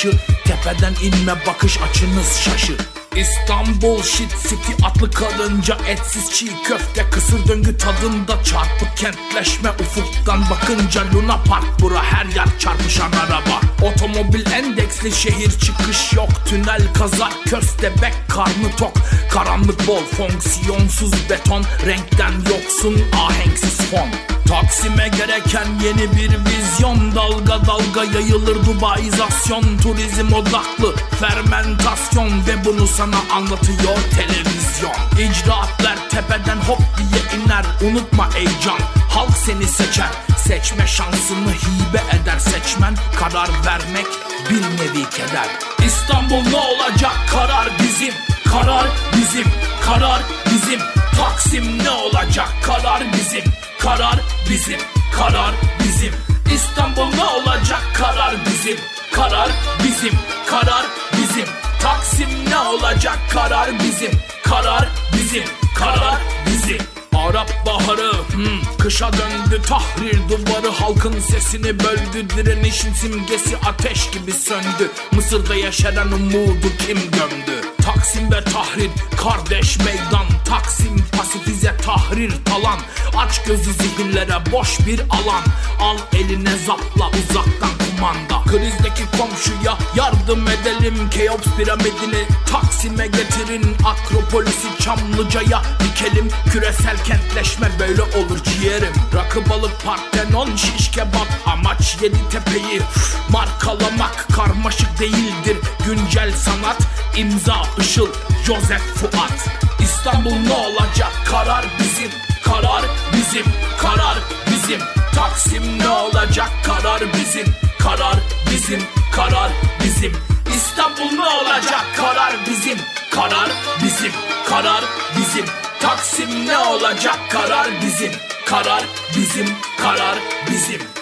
Kaşı Tepeden inme bakış açınız şaşı. İstanbul shit city atlı karınca etsiz çiğ köfte kısır döngü tadında çarpık kentleşme ufuktan bakınca Luna Park bura her yer çarpışan araba. Otomobil endeksli şehir çıkış yok tünel kazar köstebek karnı tok Karanlık bol fonksiyonsuz beton. Renkten yoksun ahenksiz fon. Taksim'e gereken yeni bir vizyon. Dalga dalga yayılır Dubaizasyon. Turizm odaklı fermentasyon. Ve bunu sana anlatıyor televizyon. İcraatler tepeden hop diye iner. Unutma heyecan halk seni seçer. Seçme şansını hibe eder. Seçmen Karar vermek bir nevi keder. İstanbul ne olacak? Karar bizim Karar bizim karar bizim. Taksim ne olacak? Karar bizim Karar bizim karar bizim. İstanbul ne olacak? Karar bizim Karar bizim karar bizim. Taksim ne olacak? Karar bizim Karar bizim karar bizim. Arap baharı hmm, kışa döndü tahrir duvarı. Halkın sesini böldü direnişin simgesi ateş gibi söndü. Mısır'da yaşanan umudu kim gömdü Taksim ve tahrir kardeş meydan Taksim pasifize tahrir talan. Aç gözü zihinlere boş bir alan. Al eline zapla uzaktan kumanda. Krizdeki komşuya yardım edelim. Keops piramidini Taksim'e getirin. Akropolisi Çamlıca'ya dikelim. Küresel kentleşme böyle olur ciğerim. Rakı balık partenon şiş kebap. Amaç yedi tepeyi. Markalamak Karmaşık değildir. Güncel sanat imza Işıl Joseph Fuat İstanbul ne olacak? Karar bizim Karar bizim karar bizim. Taksim ne olacak? Karar bizim Karar bizim karar bizim. İstanbul ne olacak? Karar bizim Karar bizim karar bizim. Taksim ne olacak? Karar bizim Karar bizim karar bizim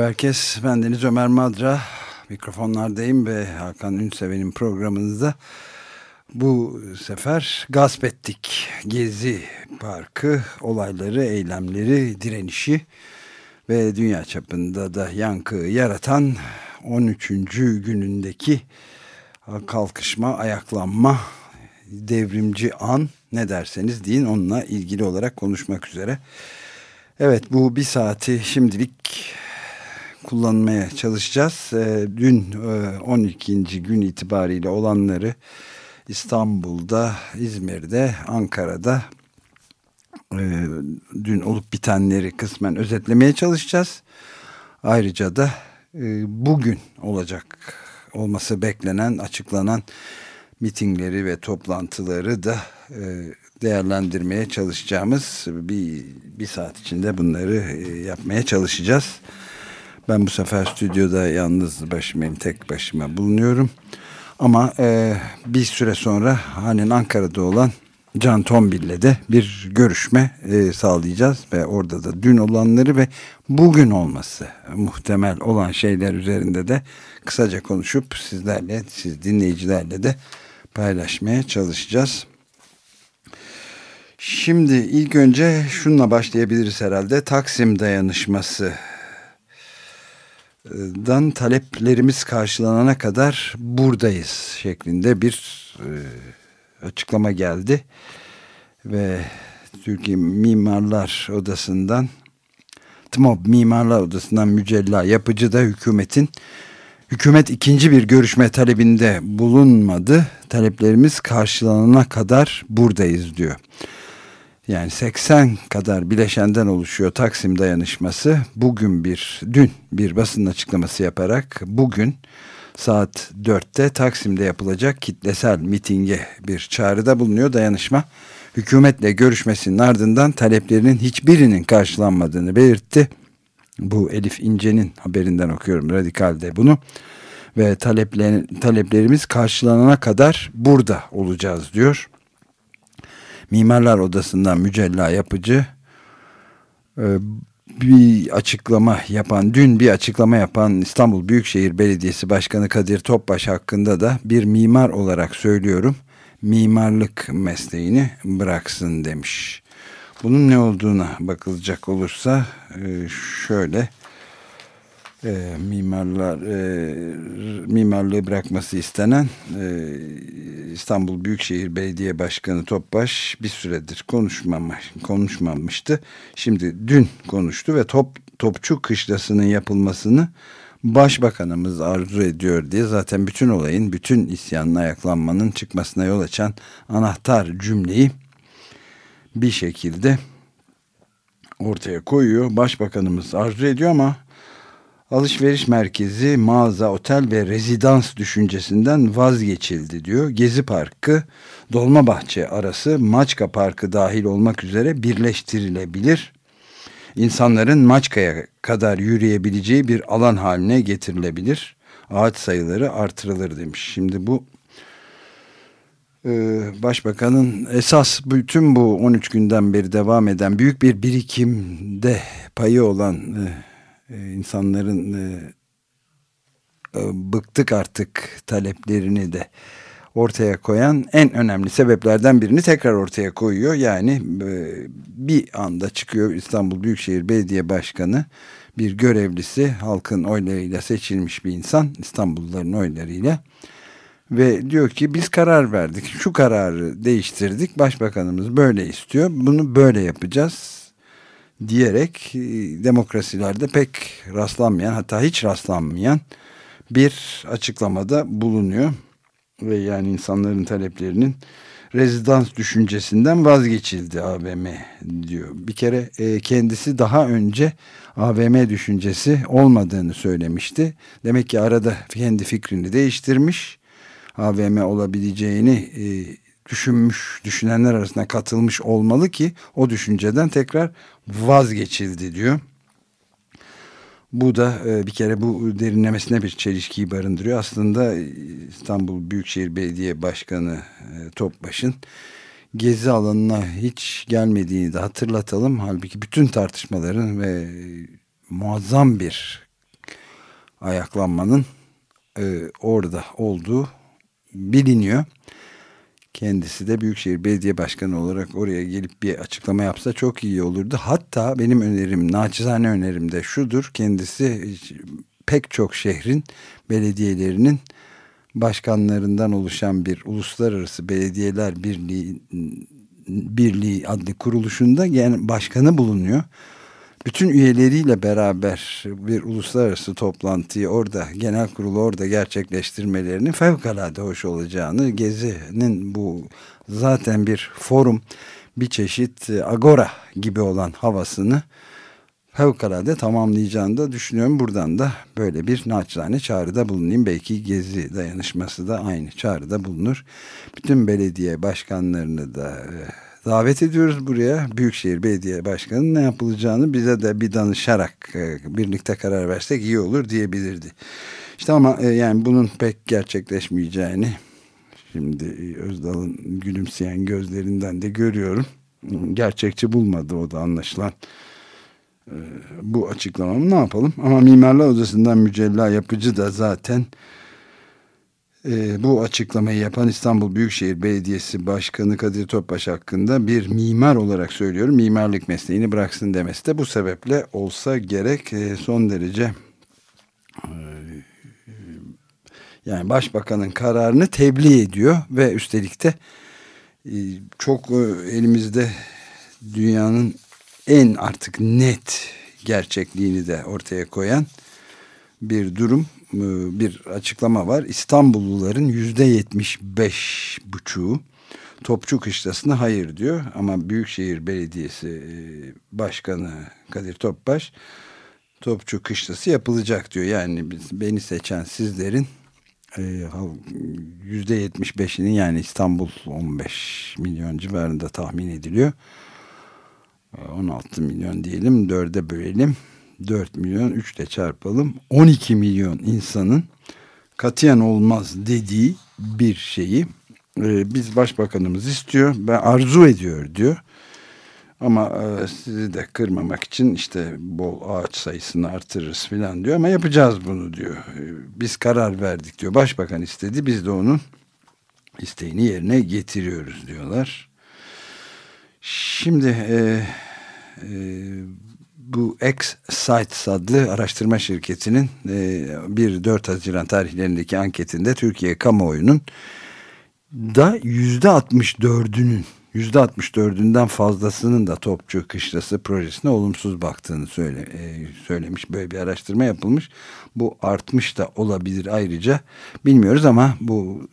Merhaba herkes. Ben Deniz Ömer Madra. Mikrofonlardayım ve Hakan Ünseven'in programınızda bu sefer gasp ettik. Gezi Parkı olayları, eylemleri, direnişi ve dünya çapında da yankı yaratan 13. günündeki kalkışma, ayaklanma, devrimci an ne derseniz deyin onunla ilgili olarak konuşmak üzere. Evet bu bir saati şimdilik kullanmaya çalışacağız. E, dün e, 12. gün itibariyle olanları İstanbul'da, İzmir'de, Ankara'da e, dün olup bitenleri kısmen özetlemeye çalışacağız. Ayrıca da e, bugün olacak olması beklenen, açıklanan mitingleri ve toplantıları da e, değerlendirmeye çalışacağımız bir, bir saat içinde bunları yapmaya çalışacağız. Ben bu sefer stüdyoda yalnız başımayım, tek başıma bulunuyorum. Ama e, bir süre sonra halen Ankara'da olan Can Tombil'le de bir görüşme e, sağlayacağız ve orada da dün olanları ve bugün olması muhtemel olan şeyler üzerinde de kısaca konuşup sizlerle, siz dinleyicilerle de paylaşmaya çalışacağız. Şimdi ilk önce şunla başlayabiliriz herhalde. Taksim dayanışması dan taleplerimiz karşılanana kadar buradayız şeklinde bir e, açıklama geldi ve Türkiye Mimarlar Odası'ndan TMOB Mimarlar Odası'ndan mücella yapıcı da hükümetin hükümet ikinci bir görüşme talebinde bulunmadı. Taleplerimiz karşılanana kadar buradayız diyor. Yani 80 kadar bileşenden oluşuyor Taksim dayanışması. Bugün bir, dün bir basın açıklaması yaparak bugün saat 4'te Taksim'de yapılacak kitlesel mitinge bir çağrıda bulunuyor dayanışma. Hükümetle görüşmesinin ardından taleplerinin hiçbirinin karşılanmadığını belirtti. Bu Elif İnce'nin haberinden okuyorum Radikal'de bunu. Ve talepler, taleplerimiz karşılanana kadar burada olacağız diyor. Mimarlar Odası'ndan mücella yapıcı e, bir açıklama yapan, dün bir açıklama yapan İstanbul Büyükşehir Belediyesi Başkanı Kadir Topbaş hakkında da bir mimar olarak söylüyorum. Mimarlık mesleğini bıraksın demiş. Bunun ne olduğuna bakılacak olursa e, şöyle e, mimarlar e, mimarlığı bırakması istenen e, İstanbul Büyükşehir Belediye Başkanı Topbaş bir süredir konuşmamış, konuşmamıştı. Şimdi dün konuştu ve top, Topçu Kışlası'nın yapılmasını Başbakanımız arzu ediyor diye zaten bütün olayın, bütün isyanın ayaklanmanın çıkmasına yol açan anahtar cümleyi bir şekilde ortaya koyuyor. Başbakanımız arzu ediyor ama alışveriş merkezi, mağaza, otel ve rezidans düşüncesinden vazgeçildi diyor. Gezi Parkı, Dolmabahçe arası Maçka Parkı dahil olmak üzere birleştirilebilir. İnsanların Maçka'ya kadar yürüyebileceği bir alan haline getirilebilir. Ağaç sayıları artırılır demiş. Şimdi bu e, Başbakanın esas bütün bu 13 günden beri devam eden büyük bir birikimde payı olan e, e, insanların e, e, bıktık artık taleplerini de ortaya koyan en önemli sebeplerden birini tekrar ortaya koyuyor. Yani bir anda çıkıyor İstanbul Büyükşehir Belediye Başkanı bir görevlisi halkın oylarıyla seçilmiş bir insan İstanbulluların oylarıyla ve diyor ki biz karar verdik şu kararı değiştirdik başbakanımız böyle istiyor bunu böyle yapacağız diyerek e, demokrasilerde pek rastlanmayan hatta hiç rastlanmayan bir açıklamada bulunuyor. Ve yani insanların taleplerinin rezidans düşüncesinden vazgeçildi AVM diyor. Bir kere e, kendisi daha önce AVM düşüncesi olmadığını söylemişti. Demek ki arada kendi fikrini değiştirmiş. AVM olabileceğini e, düşünmüş, düşünenler arasında katılmış olmalı ki o düşünceden tekrar vazgeçildi diyor. Bu da e, bir kere bu derinlemesine bir çelişkiyi barındırıyor. Aslında İstanbul Büyükşehir Belediye Başkanı e, Topbaş'ın gezi alanına hiç gelmediğini de hatırlatalım. Halbuki bütün tartışmaların ve muazzam bir ayaklanmanın e, orada olduğu biliniyor kendisi de Büyükşehir Belediye Başkanı olarak oraya gelip bir açıklama yapsa çok iyi olurdu. Hatta benim önerim, naçizane önerim de şudur. Kendisi pek çok şehrin belediyelerinin başkanlarından oluşan bir uluslararası belediyeler birliği birliği adlı kuruluşunda yani başkanı bulunuyor. Bütün üyeleriyle beraber bir uluslararası toplantıyı orada genel kurulu orada gerçekleştirmelerinin fevkalade hoş olacağını Gezi'nin bu zaten bir forum bir çeşit agora gibi olan havasını fevkalade tamamlayacağını da düşünüyorum. Buradan da böyle bir naçizane çağrıda bulunayım. Belki Gezi dayanışması da aynı çağrıda bulunur. Bütün belediye başkanlarını da e, davet ediyoruz buraya. Büyükşehir Belediye Başkanı ne yapılacağını bize de bir danışarak e, birlikte karar versek iyi olur diyebilirdi. İşte ama e, yani bunun pek gerçekleşmeyeceğini şimdi Özdal'ın gülümseyen gözlerinden de görüyorum. Gerçekçi bulmadı o da anlaşılan bu açıklamamı ne yapalım? Ama Mimarlar Odası'ndan Mücella Yapıcı da zaten e, bu açıklamayı yapan İstanbul Büyükşehir Belediyesi Başkanı Kadir Topbaş hakkında bir mimar olarak söylüyorum. Mimarlık mesleğini bıraksın demesi de bu sebeple olsa gerek e, son derece e, yani başbakanın kararını tebliğ ediyor ve üstelik de e, çok e, elimizde dünyanın en artık net gerçekliğini de ortaya koyan bir durum, bir açıklama var. İstanbulluların yüzde yetmiş beş buçuğu Topçu Kışlası'na hayır diyor. Ama Büyükşehir Belediyesi e, Başkanı Kadir Topbaş Topçu Kışlası yapılacak diyor. Yani biz, beni seçen sizlerin e, yüzde yetmiş beşinin yani İstanbul 15 milyon civarında tahmin ediliyor 16 milyon diyelim 4'e bölelim 4 milyon 3 ile çarpalım. 12 milyon insanın katiyen olmaz dediği bir şeyi e, biz başbakanımız istiyor ve arzu ediyor diyor. Ama e, sizi de kırmamak için işte bol ağaç sayısını artırırız filan diyor ama yapacağız bunu diyor. E, biz karar verdik diyor. Başbakan istedi biz de onun isteğini yerine getiriyoruz diyorlar. Şimdi e, e, bu X-Sites adlı araştırma şirketinin e, 1-4 Haziran tarihlerindeki anketinde Türkiye kamuoyunun da yüzde 64'ünün yüzde 64'ünden fazlasının da Topçu Kışlası projesine olumsuz baktığını söyle, e, söylemiş. Böyle bir araştırma yapılmış. Bu artmış da olabilir ayrıca bilmiyoruz ama bu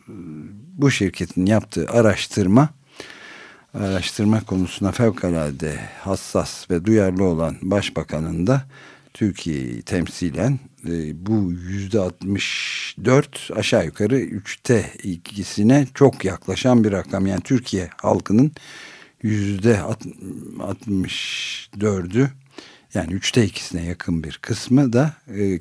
bu şirketin yaptığı araştırma araştırma konusuna fevkalade hassas ve duyarlı olan başbakanın da Türkiye'yi temsilen e, bu yüzde 64 aşağı yukarı üçte ikisine çok yaklaşan bir rakam. Yani Türkiye halkının yüzde 64'ü yani üçte ikisine yakın bir kısmı da e,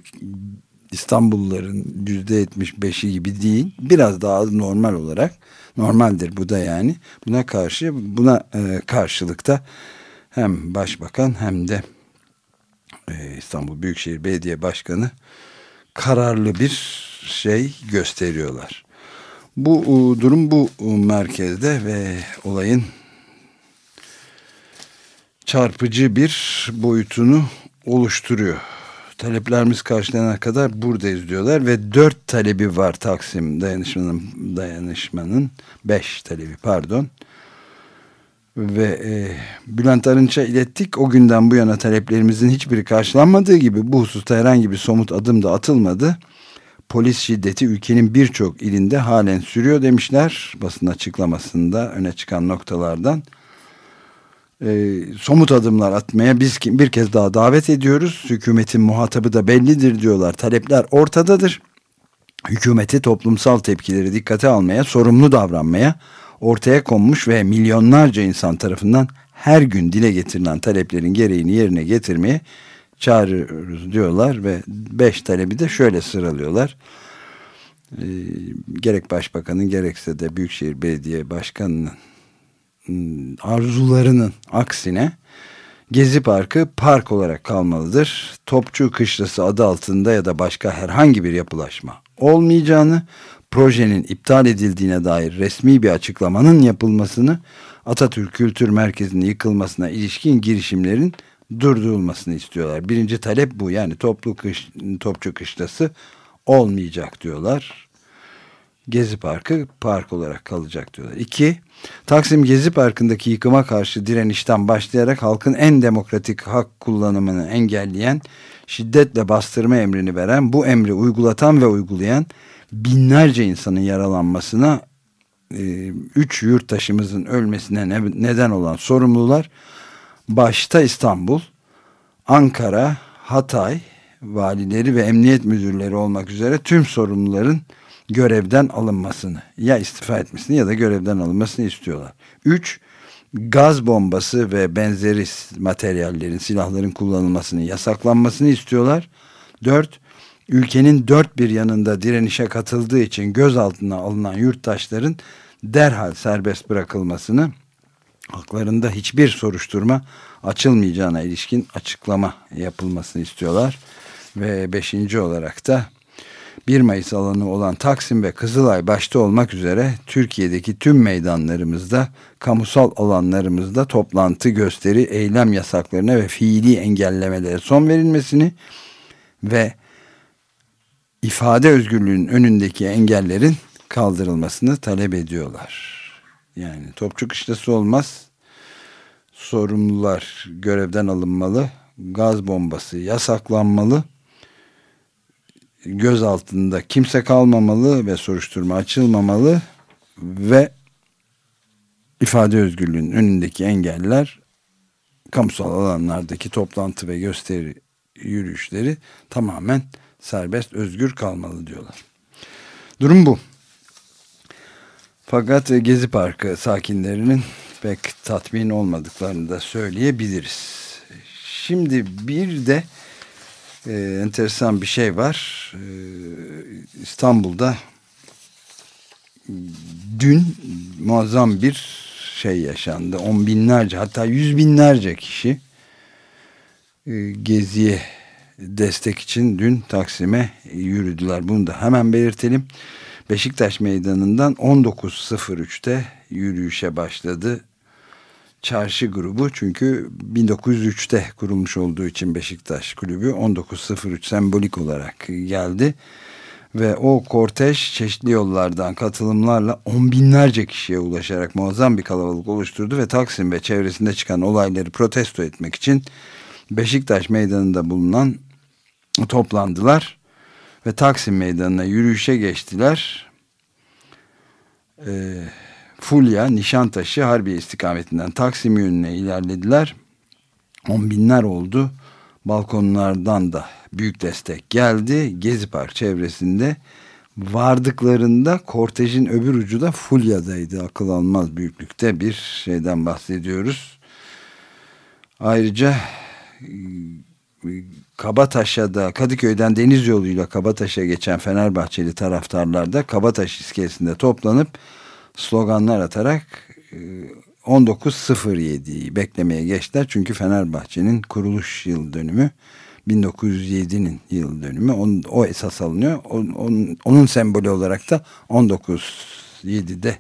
İstanbulluların yüzde 75'i gibi değil biraz daha normal olarak Normaldir bu da yani. Buna karşı buna e, karşılıkta hem başbakan hem de e, İstanbul Büyükşehir Belediye Başkanı kararlı bir şey gösteriyorlar. Bu e, durum bu merkezde ve olayın çarpıcı bir boyutunu oluşturuyor taleplerimiz karşılanana kadar buradayız diyorlar ve dört talebi var Taksim dayanışmanın dayanışmanın beş talebi pardon ve e, Bülent Arınç'a ilettik. O günden bu yana taleplerimizin hiçbiri karşılanmadığı gibi bu hususta herhangi bir somut adım da atılmadı. Polis şiddeti ülkenin birçok ilinde halen sürüyor demişler basın açıklamasında öne çıkan noktalardan e, somut adımlar atmaya biz bir kez daha davet ediyoruz. Hükümetin muhatabı da bellidir diyorlar. Talepler ortadadır. Hükümeti toplumsal tepkileri dikkate almaya, sorumlu davranmaya, ortaya konmuş ve milyonlarca insan tarafından her gün dile getirilen taleplerin gereğini yerine getirmeye çağırıyoruz diyorlar ve beş talebi de şöyle sıralıyorlar. E, gerek başbakanın gerekse de Büyükşehir Belediye Başkanı'nın arzularının aksine Gezi Parkı park olarak kalmalıdır. Topçu Kışlası adı altında ya da başka herhangi bir yapılaşma olmayacağını, projenin iptal edildiğine dair resmi bir açıklamanın yapılmasını, Atatürk Kültür Merkezi'nin yıkılmasına ilişkin girişimlerin durdurulmasını istiyorlar. Birinci talep bu yani toplu kış, Topçu Kışlası olmayacak diyorlar. Gezi Parkı park olarak kalacak diyorlar. İki, Taksim Gezi Parkı'ndaki yıkıma karşı direnişten başlayarak halkın en demokratik hak kullanımını engelleyen, şiddetle bastırma emrini veren, bu emri uygulatan ve uygulayan binlerce insanın yaralanmasına, e, üç yurttaşımızın ölmesine neden olan sorumlular, başta İstanbul, Ankara, Hatay, valileri ve emniyet müdürleri olmak üzere tüm sorumluların görevden alınmasını ya istifa etmesini ya da görevden alınmasını istiyorlar. Üç, gaz bombası ve benzeri materyallerin, silahların kullanılmasını yasaklanmasını istiyorlar. Dört, ülkenin dört bir yanında direnişe katıldığı için gözaltına alınan yurttaşların derhal serbest bırakılmasını, haklarında hiçbir soruşturma açılmayacağına ilişkin açıklama yapılmasını istiyorlar. Ve beşinci olarak da 1 Mayıs alanı olan Taksim ve Kızılay başta olmak üzere Türkiye'deki tüm meydanlarımızda, kamusal alanlarımızda toplantı, gösteri, eylem yasaklarına ve fiili engellemelere son verilmesini ve ifade özgürlüğünün önündeki engellerin kaldırılmasını talep ediyorlar. Yani topçu kışlası olmaz. Sorumlular görevden alınmalı. Gaz bombası yasaklanmalı göz altında kimse kalmamalı ve soruşturma açılmamalı ve ifade özgürlüğünün önündeki engeller kamusal alanlardaki toplantı ve gösteri yürüyüşleri tamamen serbest özgür kalmalı diyorlar. Durum bu. Fakat Gezi Parkı sakinlerinin pek tatmin olmadıklarını da söyleyebiliriz. Şimdi bir de e, enteresan bir şey var. E, İstanbul'da dün muazzam bir şey yaşandı. On binlerce hatta yüz binlerce kişi e, geziye destek için dün Taksim'e yürüdüler. Bunu da hemen belirtelim. Beşiktaş Meydanı'ndan 19.03'te yürüyüşe başladı çarşı grubu çünkü 1903'te kurulmuş olduğu için Beşiktaş kulübü 1903 sembolik olarak geldi ve o kortej çeşitli yollardan katılımlarla on binlerce kişiye ulaşarak muazzam bir kalabalık oluşturdu ve Taksim ve çevresinde çıkan olayları protesto etmek için Beşiktaş meydanında bulunan toplandılar ve Taksim meydanına yürüyüşe geçtiler. Eee Fulya, Nişantaşı, Harbiye istikametinden Taksim yönüne ilerlediler. On binler oldu. Balkonlardan da büyük destek geldi. Gezi Park çevresinde vardıklarında kortejin öbür ucu da Fulya'daydı. Akıl almaz büyüklükte bir şeyden bahsediyoruz. Ayrıca e, Kabataş'a Kadıköy'den deniz yoluyla Kabataş'a geçen Fenerbahçeli taraftarlar da Kabataş iskelesinde toplanıp sloganlar atarak 19.07'yi e, beklemeye geçtiler. Çünkü Fenerbahçe'nin kuruluş yıl dönümü 1907'nin yıl dönümü o esas alınıyor. On, on, onun sembolü olarak da 1907'de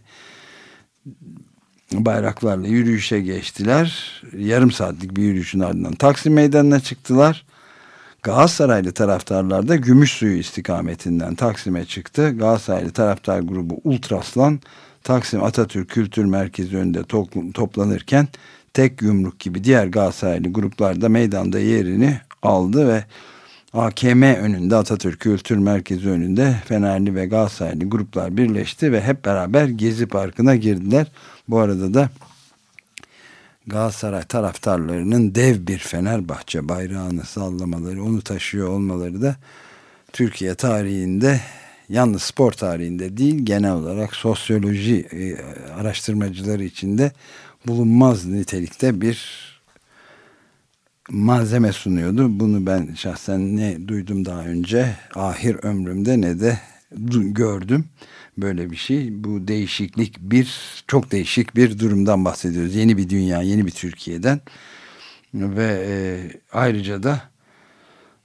bayraklarla yürüyüşe geçtiler. Yarım saatlik bir yürüyüşün ardından Taksim Meydanı'na çıktılar. Galatasaraylı taraftarlar da Gümüşsuyu istikametinden Taksim'e çıktı. Galatasaraylı taraftar grubu Ultraslan Taksim Atatürk Kültür Merkezi önünde toplanırken tek yumruk gibi diğer Galatasaraylı gruplar da meydanda yerini aldı ve AKM önünde Atatürk Kültür Merkezi önünde Fenerli ve Galatasaraylı gruplar birleşti ve hep beraber Gezi Parkı'na girdiler. Bu arada da Galatasaray taraftarlarının dev bir Fenerbahçe bayrağını sallamaları, onu taşıyor olmaları da Türkiye tarihinde yalnız spor tarihinde değil genel olarak sosyoloji e, araştırmacıları içinde bulunmaz nitelikte bir malzeme sunuyordu. Bunu ben şahsen ne duydum daha önce ahir ömrümde ne de gördüm böyle bir şey. Bu değişiklik bir çok değişik bir durumdan bahsediyoruz. Yeni bir dünya, yeni bir Türkiye'den ve e, ayrıca da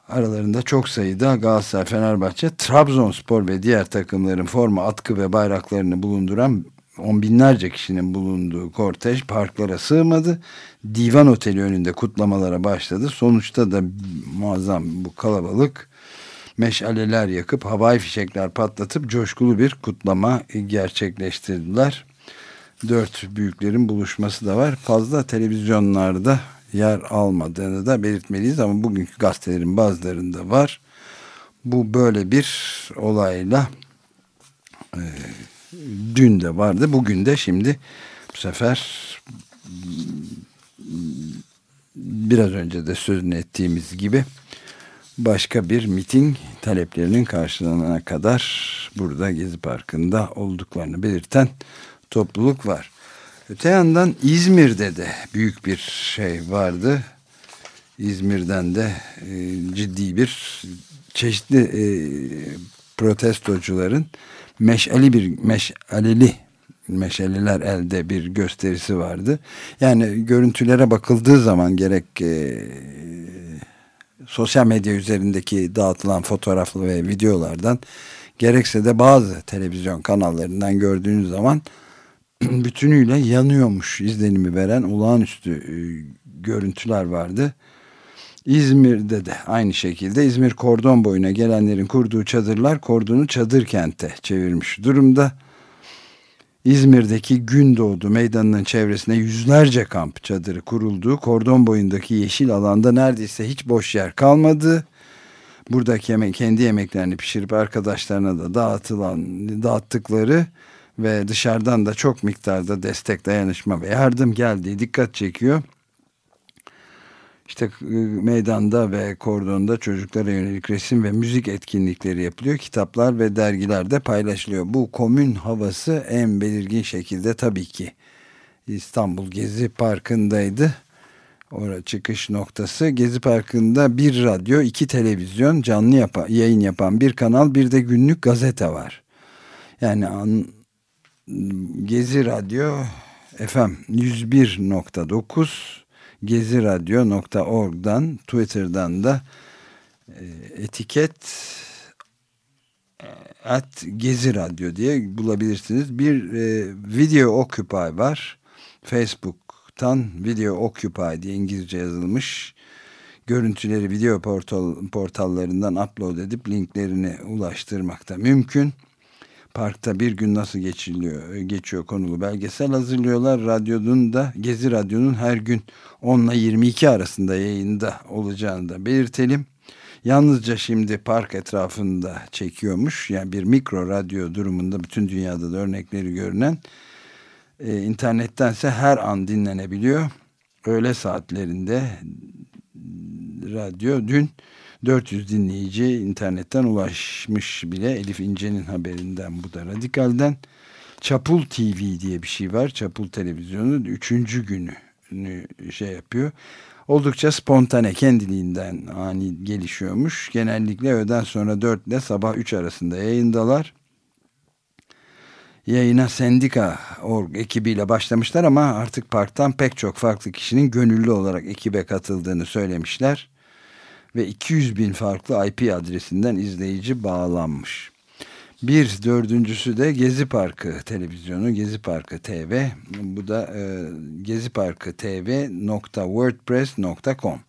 Aralarında çok sayıda Galatasaray, Fenerbahçe, Trabzonspor ve diğer takımların forma, atkı ve bayraklarını bulunduran on binlerce kişinin bulunduğu kortej parklara sığmadı. Divan Oteli önünde kutlamalara başladı. Sonuçta da muazzam bu kalabalık meşaleler yakıp havai fişekler patlatıp coşkulu bir kutlama gerçekleştirdiler. dört büyüklerin buluşması da var. Fazla televizyonlarda yer almadığını da belirtmeliyiz ama bugünkü gazetelerin bazılarında var. Bu böyle bir olayla e, dün de vardı. Bugün de şimdi bu sefer biraz önce de sözünü ettiğimiz gibi başka bir miting taleplerinin karşılanana kadar burada Gezi Parkı'nda olduklarını belirten topluluk var. Öte yandan İzmir'de de büyük bir şey vardı. İzmir'den de e, ciddi bir çeşitli e, protestocuların meşali bir meşaleli meşaleler elde bir gösterisi vardı. Yani görüntülere bakıldığı zaman gerek e, sosyal medya üzerindeki dağıtılan fotoğraflı ve videolardan gerekse de bazı televizyon kanallarından gördüğünüz zaman bütünüyle yanıyormuş izlenimi veren olağanüstü e, görüntüler vardı. İzmir'de de aynı şekilde İzmir kordon boyuna gelenlerin kurduğu çadırlar kordonu çadır kente çevirmiş durumda. İzmir'deki Gündoğdu meydanının çevresine yüzlerce kamp çadırı kurulduğu kordon boyundaki yeşil alanda neredeyse hiç boş yer kalmadı. Buradaki yemek, kendi yemeklerini pişirip arkadaşlarına da dağıtılan, dağıttıkları ve dışarıdan da çok miktarda destek, dayanışma ve yardım geldiği dikkat çekiyor. İşte e, meydanda ve kordonda çocuklara yönelik resim ve müzik etkinlikleri yapılıyor. Kitaplar ve dergilerde paylaşılıyor. Bu komün havası en belirgin şekilde tabii ki İstanbul Gezi Parkı'ndaydı. Orada çıkış noktası. Gezi Parkı'nda bir radyo, iki televizyon, canlı yapan, yayın yapan bir kanal, bir de günlük gazete var. Yani an, Gezi Radyo FM 101.9 geziradyo.org'dan Twitter'dan da e, etiket e, at Gezi Radyo diye bulabilirsiniz. Bir e, Video Occupy var. Facebook'tan Video Occupy diye İngilizce yazılmış. Görüntüleri video portal, portallarından upload edip linklerini ulaştırmakta mümkün parkta bir gün nasıl geçiliyor, geçiyor konulu belgesel hazırlıyorlar. Radyonun da Gezi Radyo'nun her gün 10 ile 22 arasında yayında olacağını da belirtelim. Yalnızca şimdi park etrafında çekiyormuş. Yani bir mikro radyo durumunda bütün dünyada da örnekleri görünen. E, internettense her an dinlenebiliyor. Öğle saatlerinde radyo dün 400 dinleyici internetten ulaşmış bile. Elif İnce'nin haberinden bu da Radikal'den. Çapul TV diye bir şey var. Çapul televizyonu üçüncü günü şey yapıyor. Oldukça spontane kendiliğinden ani gelişiyormuş. Genellikle öğleden sonra 4 ile sabah 3 arasında yayındalar. Yayına Sendika org ekibiyle başlamışlar ama artık parktan pek çok farklı kişinin gönüllü olarak ekibe katıldığını söylemişler ve 200 bin farklı IP adresinden izleyici bağlanmış. Bir dördüncüsü de Gezi Parkı televizyonu, Gezi Parkı TV. Bu da e, Gezi Parkı TV.wordpress.com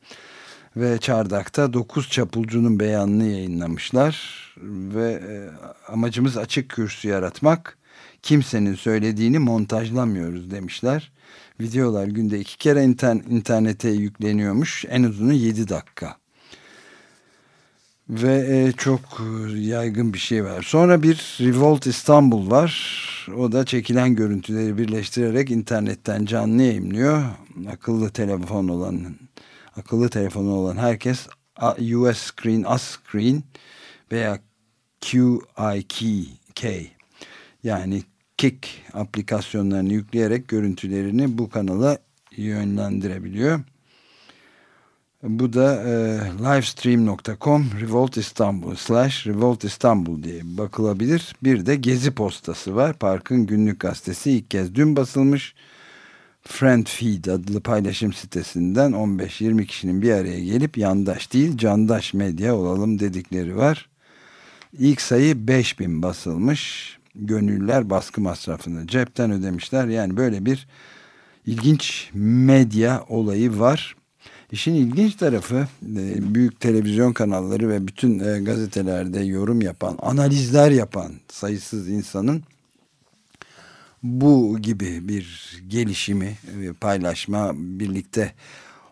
ve Çardak'ta 9 çapulcunun beyanını yayınlamışlar ve e, amacımız açık kürsü yaratmak. Kimsenin söylediğini montajlamıyoruz demişler. Videolar günde iki kere internete yükleniyormuş. En uzunu 7 dakika ve e, çok e, yaygın bir şey var. Sonra bir Revolt İstanbul var. O da çekilen görüntüleri birleştirerek internetten canlı yayınlıyor. Akıllı telefon olan akıllı telefonu olan herkes US Screen, Us Screen veya QIK yani Kick aplikasyonlarını yükleyerek görüntülerini bu kanala yönlendirebiliyor. Bu da e, livestream.com Revolt İstanbul slash Revolt İstanbul diye bakılabilir. Bir de Gezi postası var. Parkın günlük gazetesi ilk kez dün basılmış. Friend Feed adlı paylaşım sitesinden 15-20 kişinin bir araya gelip yandaş değil candaş medya olalım dedikleri var. İlk sayı 5000 basılmış. Gönüllüler baskı masrafını cepten ödemişler. Yani böyle bir ilginç medya olayı var. İşin ilginç tarafı e, büyük televizyon kanalları ve bütün e, gazetelerde yorum yapan, analizler yapan sayısız insanın bu gibi bir gelişimi paylaşma, birlikte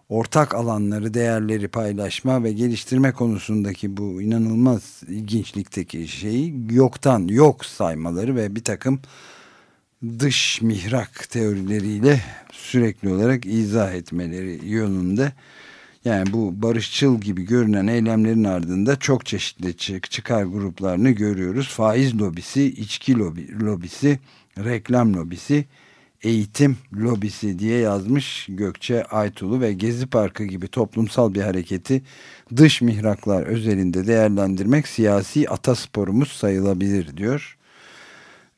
ortak alanları, değerleri paylaşma ve geliştirme konusundaki bu inanılmaz ilginçlikteki şeyi yoktan yok saymaları ve bir takım dış mihrak teorileriyle sürekli olarak izah etmeleri yönünde. Yani bu barışçıl gibi görünen eylemlerin ardında çok çeşitli çıkar gruplarını görüyoruz. Faiz lobisi, içki lobi, lobisi, reklam lobisi, eğitim lobisi diye yazmış Gökçe Aytulu ve Gezi Parkı gibi toplumsal bir hareketi dış mihraklar özelinde değerlendirmek siyasi atasporumuz sayılabilir diyor.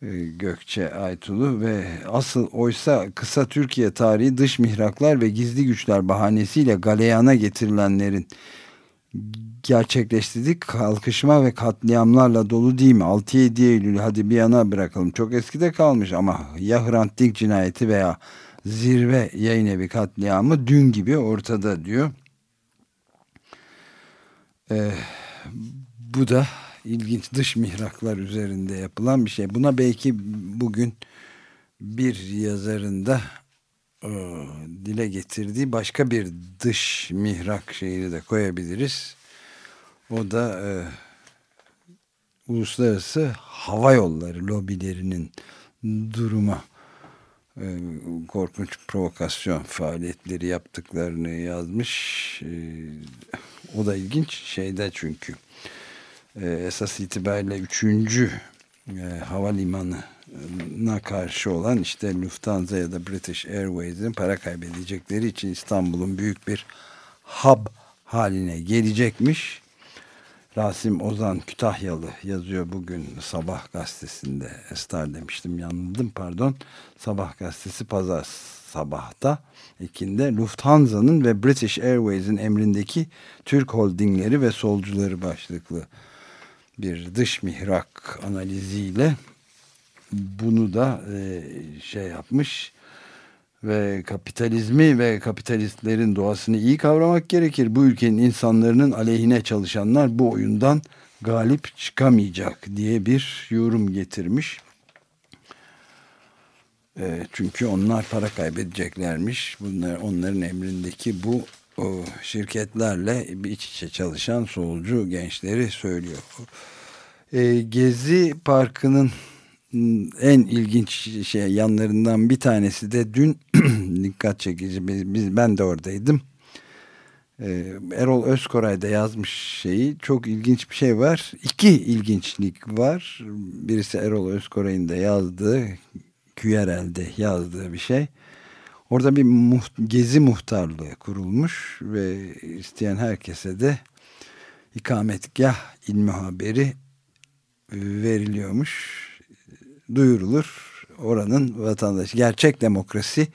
Ee, Gökçe Aytulu ve asıl oysa kısa Türkiye tarihi dış mihraklar ve gizli güçler bahanesiyle galeyana getirilenlerin gerçekleştirdik kalkışma ve katliamlarla dolu değil mi? 6-7 Eylül hadi bir yana bırakalım. Çok eskide kalmış ama ya Hrant Dink cinayeti veya zirve yayın evi katliamı dün gibi ortada diyor. Ee, bu da ilginç dış mihraklar üzerinde yapılan bir şey. Buna belki bugün bir yazarında e, dile getirdiği başka bir dış mihrak şeyini de koyabiliriz. O da e, uluslararası hava yolları lobilerinin duruma e, korkunç provokasyon faaliyetleri yaptıklarını yazmış. E, o da ilginç şeyde çünkü e, esas itibariyle üçüncü e, havalimanına karşı olan işte Lufthansa ya da British Airways'in para kaybedecekleri için İstanbul'un büyük bir hub haline gelecekmiş. Rasim Ozan Kütahyalı yazıyor bugün Sabah gazetesinde. Star demiştim yanıldım pardon. Sabah gazetesi pazar sabahta ikinde Lufthansa'nın ve British Airways'in emrindeki Türk holdingleri ve solcuları başlıklı bir dış mihrak analiziyle bunu da e, şey yapmış ve kapitalizmi ve kapitalistlerin doğasını iyi kavramak gerekir. Bu ülkenin insanların aleyhine çalışanlar bu oyundan galip çıkamayacak diye bir yorum getirmiş. E, çünkü onlar para kaybedeceklermiş. Bunlar onların emrindeki bu o şirketlerle iç içe çalışan solcu gençleri söylüyor. E, Gezi Parkı'nın en ilginç şey yanlarından bir tanesi de dün dikkat çekici biz ben de oradaydım. Ee, Erol Özkoray da yazmış şeyi çok ilginç bir şey var. İki ilginçlik var. Birisi Erol Özkoray'ın da yazdığı QRL'de yazdığı bir şey. Orada bir muht gezi muhtarlığı kurulmuş ve isteyen herkese de ikametgah ilmi haberi veriliyormuş duyurulur. Oranın vatandaşı gerçek demokrasi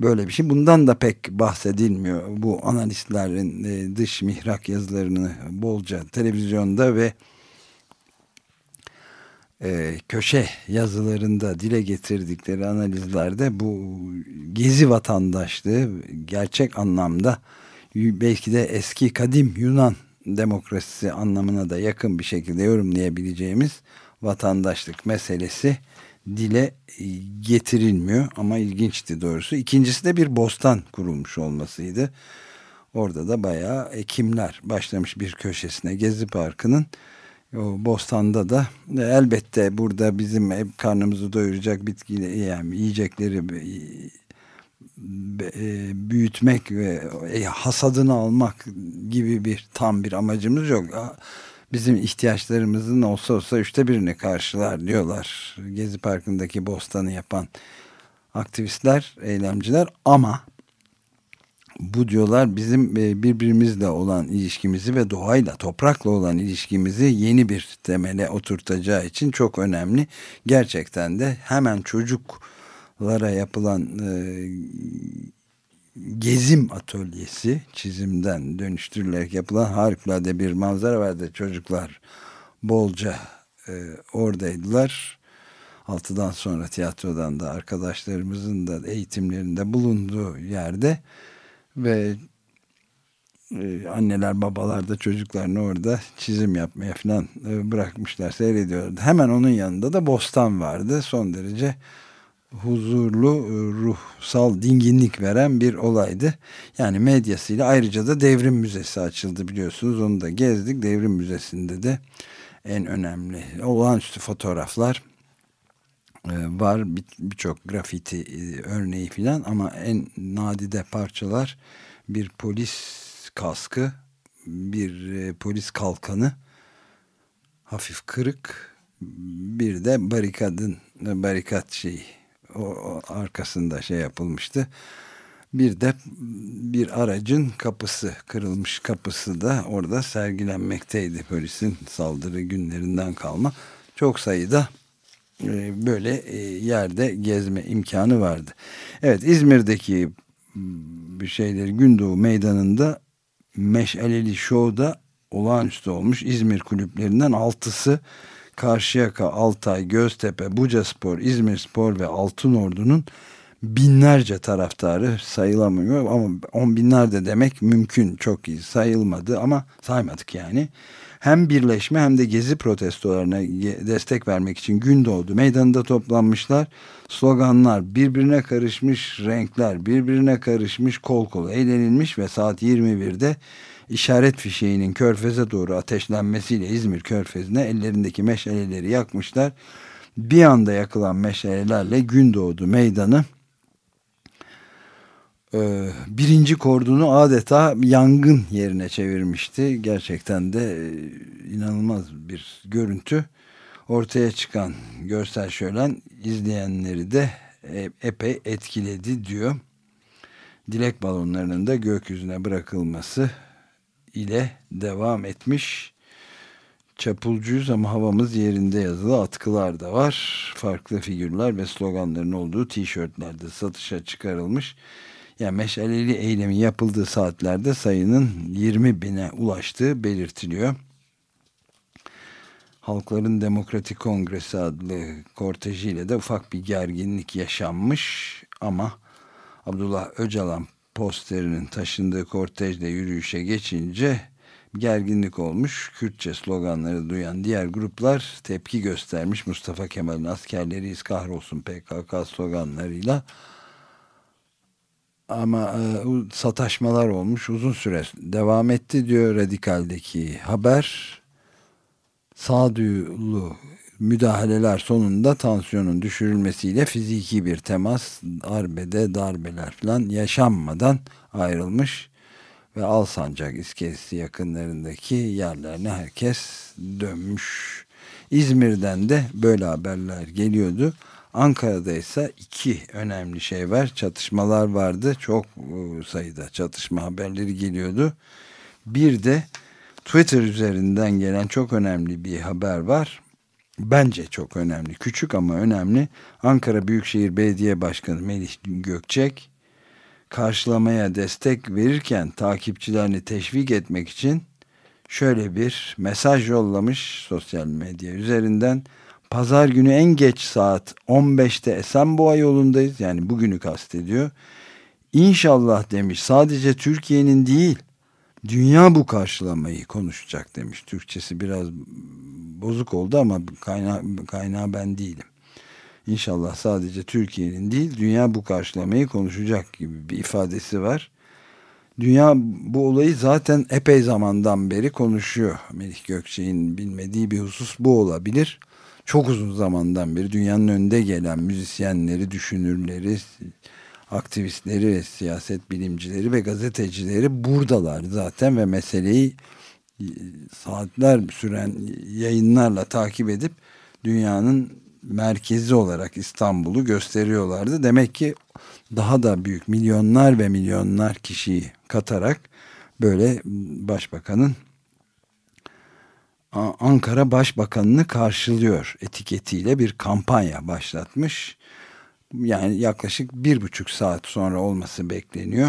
böyle bir şey. Bundan da pek bahsedilmiyor. Bu analistlerin e, dış mihrak yazılarını bolca televizyonda ve e, köşe yazılarında dile getirdikleri analizlerde bu gezi vatandaşlığı gerçek anlamda belki de eski kadim Yunan demokrasisi anlamına da yakın bir şekilde yorumlayabileceğimiz vatandaşlık meselesi dile e, getirilmiyor ama ilginçti doğrusu. İkincisi de bir bostan kurulmuş olmasıydı. Orada da bayağı ekimler başlamış bir köşesine Gezi Parkı'nın o bostanda da e, elbette burada bizim hep karnımızı doyuracak bitkileri yani yiyecekleri e, büyütmek ve hasadını almak gibi bir tam bir amacımız yok bizim ihtiyaçlarımızın olsa olsa üçte birini karşılar diyorlar. Gezi Parkı'ndaki bostanı yapan aktivistler, eylemciler ama bu diyorlar bizim e, birbirimizle olan ilişkimizi ve doğayla, toprakla olan ilişkimizi yeni bir temele oturtacağı için çok önemli. Gerçekten de hemen çocuklara yapılan e, gezim atölyesi çizimden dönüştürülerek yapılan harikulade bir manzara vardı. Çocuklar bolca e, oradaydılar. Altıdan sonra tiyatrodan da arkadaşlarımızın da eğitimlerinde bulunduğu yerde ve e, anneler babalar da çocuklarını orada çizim yapmaya falan e, bırakmışlar seyrediyordu. Hemen onun yanında da bostan vardı. Son derece huzurlu, e, ruhsal dinginlik veren bir olaydı. Yani medyasıyla ayrıca da Devrim Müzesi açıldı biliyorsunuz. Onu da gezdik. Devrim Müzesi'nde de en önemli olağanüstü fotoğraflar var. Birçok bir grafiti e, örneği filan ama en nadide parçalar bir polis kaskı, bir polis kalkanı, hafif kırık, bir de barikadın barikat şeyi o, o arkasında şey yapılmıştı. Bir de bir aracın kapısı kırılmış kapısı da orada sergilenmekteydi polisin saldırı günlerinden kalma. Çok sayıda e, böyle e, yerde gezme imkanı vardı. Evet İzmir'deki bir şeyleri Gündoğu Meydanı'nda Meşaleli Show'da olağanüstü olmuş. İzmir kulüplerinden altısı Karşıyaka, Altay, Göztepe, Bucaspor, İzmirspor ve Altınordu'nun binlerce taraftarı sayılamıyor ama on binler demek mümkün çok iyi sayılmadı ama saymadık yani. Hem birleşme hem de gezi protestolarına destek vermek için gün doğdu. Meydanında toplanmışlar. Sloganlar birbirine karışmış renkler birbirine karışmış kol kol eğlenilmiş ve saat 21'de işaret fişeğinin körfeze doğru ateşlenmesiyle İzmir körfezine ellerindeki meşaleleri yakmışlar. Bir anda yakılan meşalelerle gün doğdu meydanı birinci kordunu adeta yangın yerine çevirmişti. Gerçekten de e, inanılmaz bir görüntü. Ortaya çıkan görsel şölen izleyenleri de e, epey etkiledi diyor. Dilek balonlarının da gökyüzüne bırakılması ile devam etmiş. Çapulcuyuz ama havamız yerinde yazılı atkılar da var. Farklı figürler ve sloganların olduğu tişörtlerde satışa çıkarılmış. Yani meşaleli eylemin yapıldığı saatlerde sayının 20 bine ulaştığı belirtiliyor. Halkların Demokratik Kongresi adlı kortejiyle de ufak bir gerginlik yaşanmış ama Abdullah Öcalan posterinin taşındığı kortejle yürüyüşe geçince gerginlik olmuş. Kürtçe sloganları duyan diğer gruplar tepki göstermiş. Mustafa Kemal'in askerleriyiz kahrolsun PKK sloganlarıyla. Ama e, sataşmalar olmuş uzun süre devam etti diyor Radikal'deki haber. Sağduyulu müdahaleler sonunda tansiyonun düşürülmesiyle fiziki bir temas, arbede, darbeler falan yaşanmadan ayrılmış ve Alsancak iskelesi yakınlarındaki yerlerine herkes dönmüş. İzmir'den de böyle haberler geliyordu. Ankara'da ise iki önemli şey var. Çatışmalar vardı. Çok e, sayıda çatışma haberleri geliyordu. Bir de Twitter üzerinden gelen çok önemli bir haber var bence çok önemli. Küçük ama önemli. Ankara Büyükşehir Belediye Başkanı Melih Gökçek karşılamaya destek verirken takipçilerini teşvik etmek için şöyle bir mesaj yollamış sosyal medya üzerinden. Pazar günü en geç saat 15'te Esenboğa yolundayız. Yani bugünü kastediyor. İnşallah demiş sadece Türkiye'nin değil dünya bu karşılamayı konuşacak demiş. Türkçesi biraz bozuk oldu ama kaynağı, kaynağı ben değilim. İnşallah sadece Türkiye'nin değil dünya bu karşılamayı konuşacak gibi bir ifadesi var. Dünya bu olayı zaten epey zamandan beri konuşuyor. Melih Gökçe'nin bilmediği bir husus bu olabilir. Çok uzun zamandan beri dünyanın önde gelen müzisyenleri, düşünürleri, aktivistleri ve siyaset bilimcileri ve gazetecileri buradalar zaten ve meseleyi e, saatler süren yayınlarla takip edip dünyanın merkezi olarak İstanbul'u gösteriyorlardı. Demek ki daha da büyük milyonlar ve milyonlar kişiyi katarak böyle başbakanın Ankara Başbakanını karşılıyor etiketiyle bir kampanya başlatmış yani yaklaşık bir buçuk saat sonra olması bekleniyor.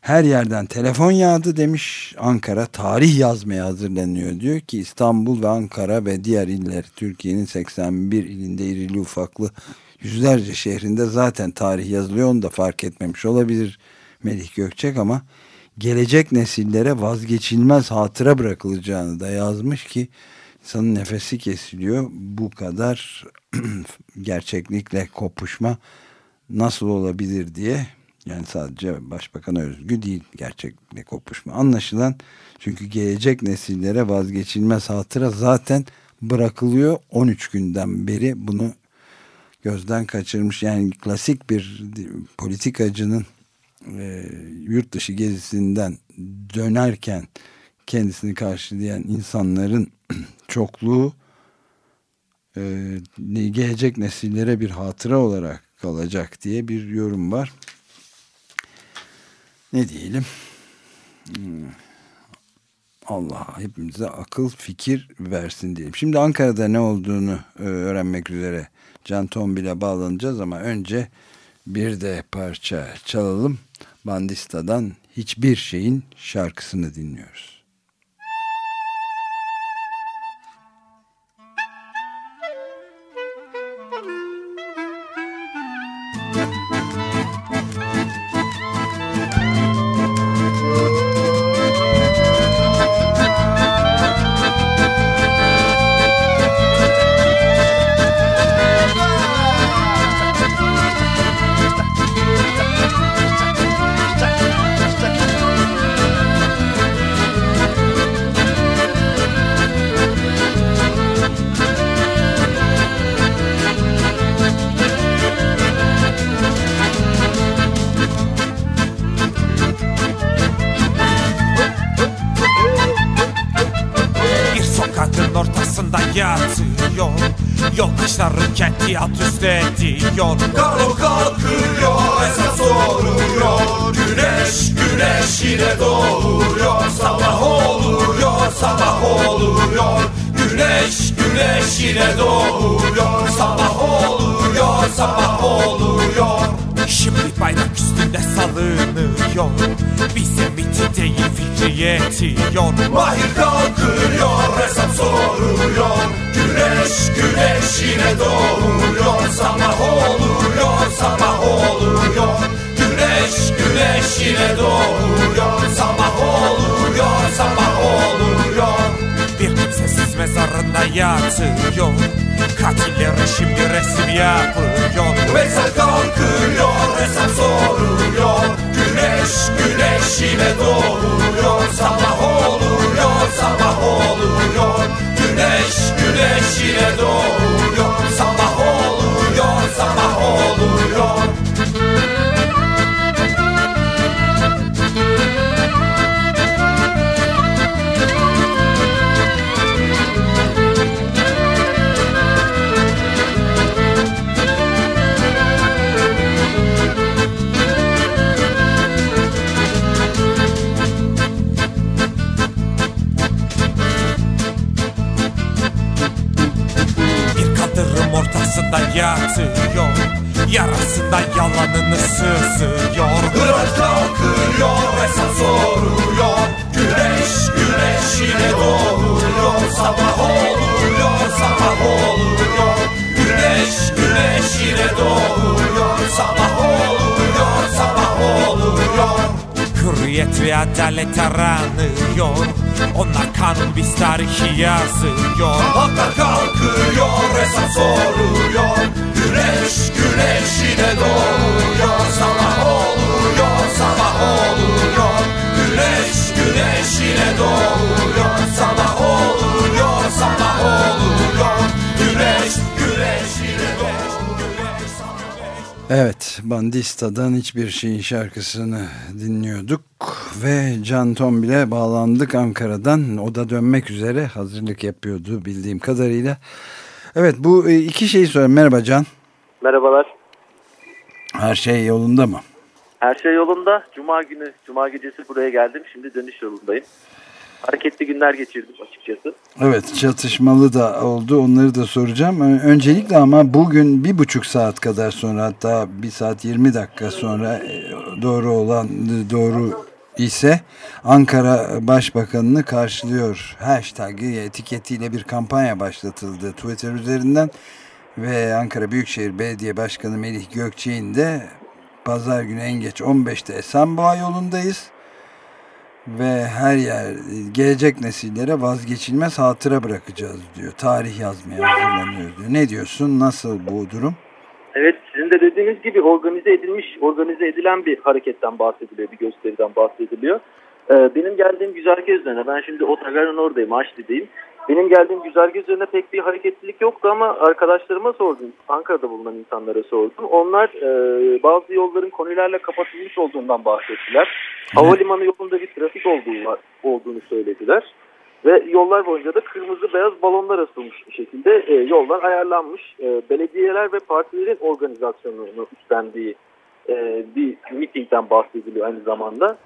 Her yerden telefon yağdı demiş. Ankara tarih yazmaya hazırlanıyor diyor ki İstanbul ve Ankara ve diğer iller Türkiye'nin 81 ilinde irili ufaklı yüzlerce şehrinde zaten tarih yazılıyor. Onu da fark etmemiş olabilir Melih Gökçek ama gelecek nesillere vazgeçilmez hatıra bırakılacağını da yazmış ki insanın nefesi kesiliyor. Bu kadar gerçeklikle kopuşma nasıl olabilir diye yani sadece başbakana özgü değil gerçeklikle kopuşma. Anlaşılan çünkü gelecek nesillere vazgeçilmez hatıra zaten bırakılıyor. 13 günden beri bunu gözden kaçırmış. Yani klasik bir politikacının e, yurt dışı gezisinden dönerken kendisini karşılayan insanların çokluğu e, gelecek nesillere bir hatıra olarak kalacak diye bir yorum var. Ne diyelim? Hmm. Allah hepimize akıl fikir versin diyelim. Şimdi Ankara'da ne olduğunu e, öğrenmek üzere Can Tombil'e bağlanacağız ama önce bir de parça çalalım. Bandista'dan hiçbir şeyin şarkısını dinliyoruz. Ediyor Karo kalkıyor esas soruyor Güneş güneş yine doğuyor Sabah oluyor sabah oluyor. Güneş güneş yine doğuyor Sabah oluyor sabah oluyor. Şimdi bayrak üstünde salınıyor. Bize miti değil fikri yetiyor. Mahir kalkıyor hesap soruyor Güneş güneş yine doğuyor Sabah oluyor sabah oluyor. Güneş güneş yine doğuyor Sabah oluyor sabah oluyor. Bir kimsesiz mezarında yatıyor Katilleri şimdi resim yapıyor. Veysel kalkıyor hesap soruyor. Güneş güneş yine doğuyor Sabah oluyor sabah oluyor Güneş güneş yine doğuyor. Sabah oluyor sabah oluyor yatıyor. Yarasında yalanını sızıyor. Hırat kalkıyor hesap soruyor. Güneş güneş yine doğuyor. Sabah oluyor sabah oluyor. Güneş güneş yine doğuyor. Sabah oluyor sabah oluyor Hürriyet ve adalet aranıyor. Onlar kanun biz tarihi yazıyor. Haklar kalkıyor hesap soruyor. Güneş güneş yine doğuyor. Sabah oluyor sabah oluyor. Güneş güneş yine doğuyor. Sabah oluyor sabah oluyor Evet, Bandista'dan hiçbir şeyin şarkısını dinliyorduk ve Can Tombil'e bağlandık Ankara'dan. O da dönmek üzere hazırlık yapıyordu bildiğim kadarıyla. Evet, bu e, iki şeyi söyle. Merhaba Can. Merhabalar. Her şey yolunda mı? Her şey yolunda. Cuma günü, Cuma gecesi buraya geldim. Şimdi dönüş yolundayım. Hareketli günler geçirdim açıkçası. Evet, çatışmalı da oldu. Onları da soracağım. Ö- Öncelikle ama bugün bir buçuk saat kadar sonra hatta bir saat 20 dakika sonra e, doğru olan doğru ise Ankara Başbakanını karşılıyor. Hashtag etiketiyle bir kampanya başlatıldı Twitter üzerinden ve Ankara Büyükşehir Belediye Başkanı Melih Gökçe'nin de pazar günü en geç 15'te Esenboğa yolundayız ve her yer gelecek nesillere vazgeçilmez hatıra bırakacağız diyor. Tarih yazmaya hazırlanıyoruz diyor. Ne diyorsun? Nasıl bu durum? Evet sizin de dediğiniz gibi organize edilmiş, organize edilen bir hareketten bahsediliyor, bir gösteriden bahsediliyor. Ee, benim geldiğim güzergah üzerine, ben şimdi Otogar'ın oradayım, Aşli'deyim. Benim geldiğim güzergah üzerine pek bir hareketlilik yoktu ama arkadaşlarıma sordum, Ankara'da bulunan insanlara sordum. Onlar e, bazı yolların konuylarla kapatılmış olduğundan bahsettiler. Havalimanı yolunda bir trafik olduğu, olduğunu söylediler. Ve yollar boyunca da kırmızı beyaz balonlar asılmış bir şekilde e, yollar ayarlanmış. E, belediyeler ve partilerin organizasyonunu üstlendiği e, bir mitingden bahsediliyor aynı zamanda.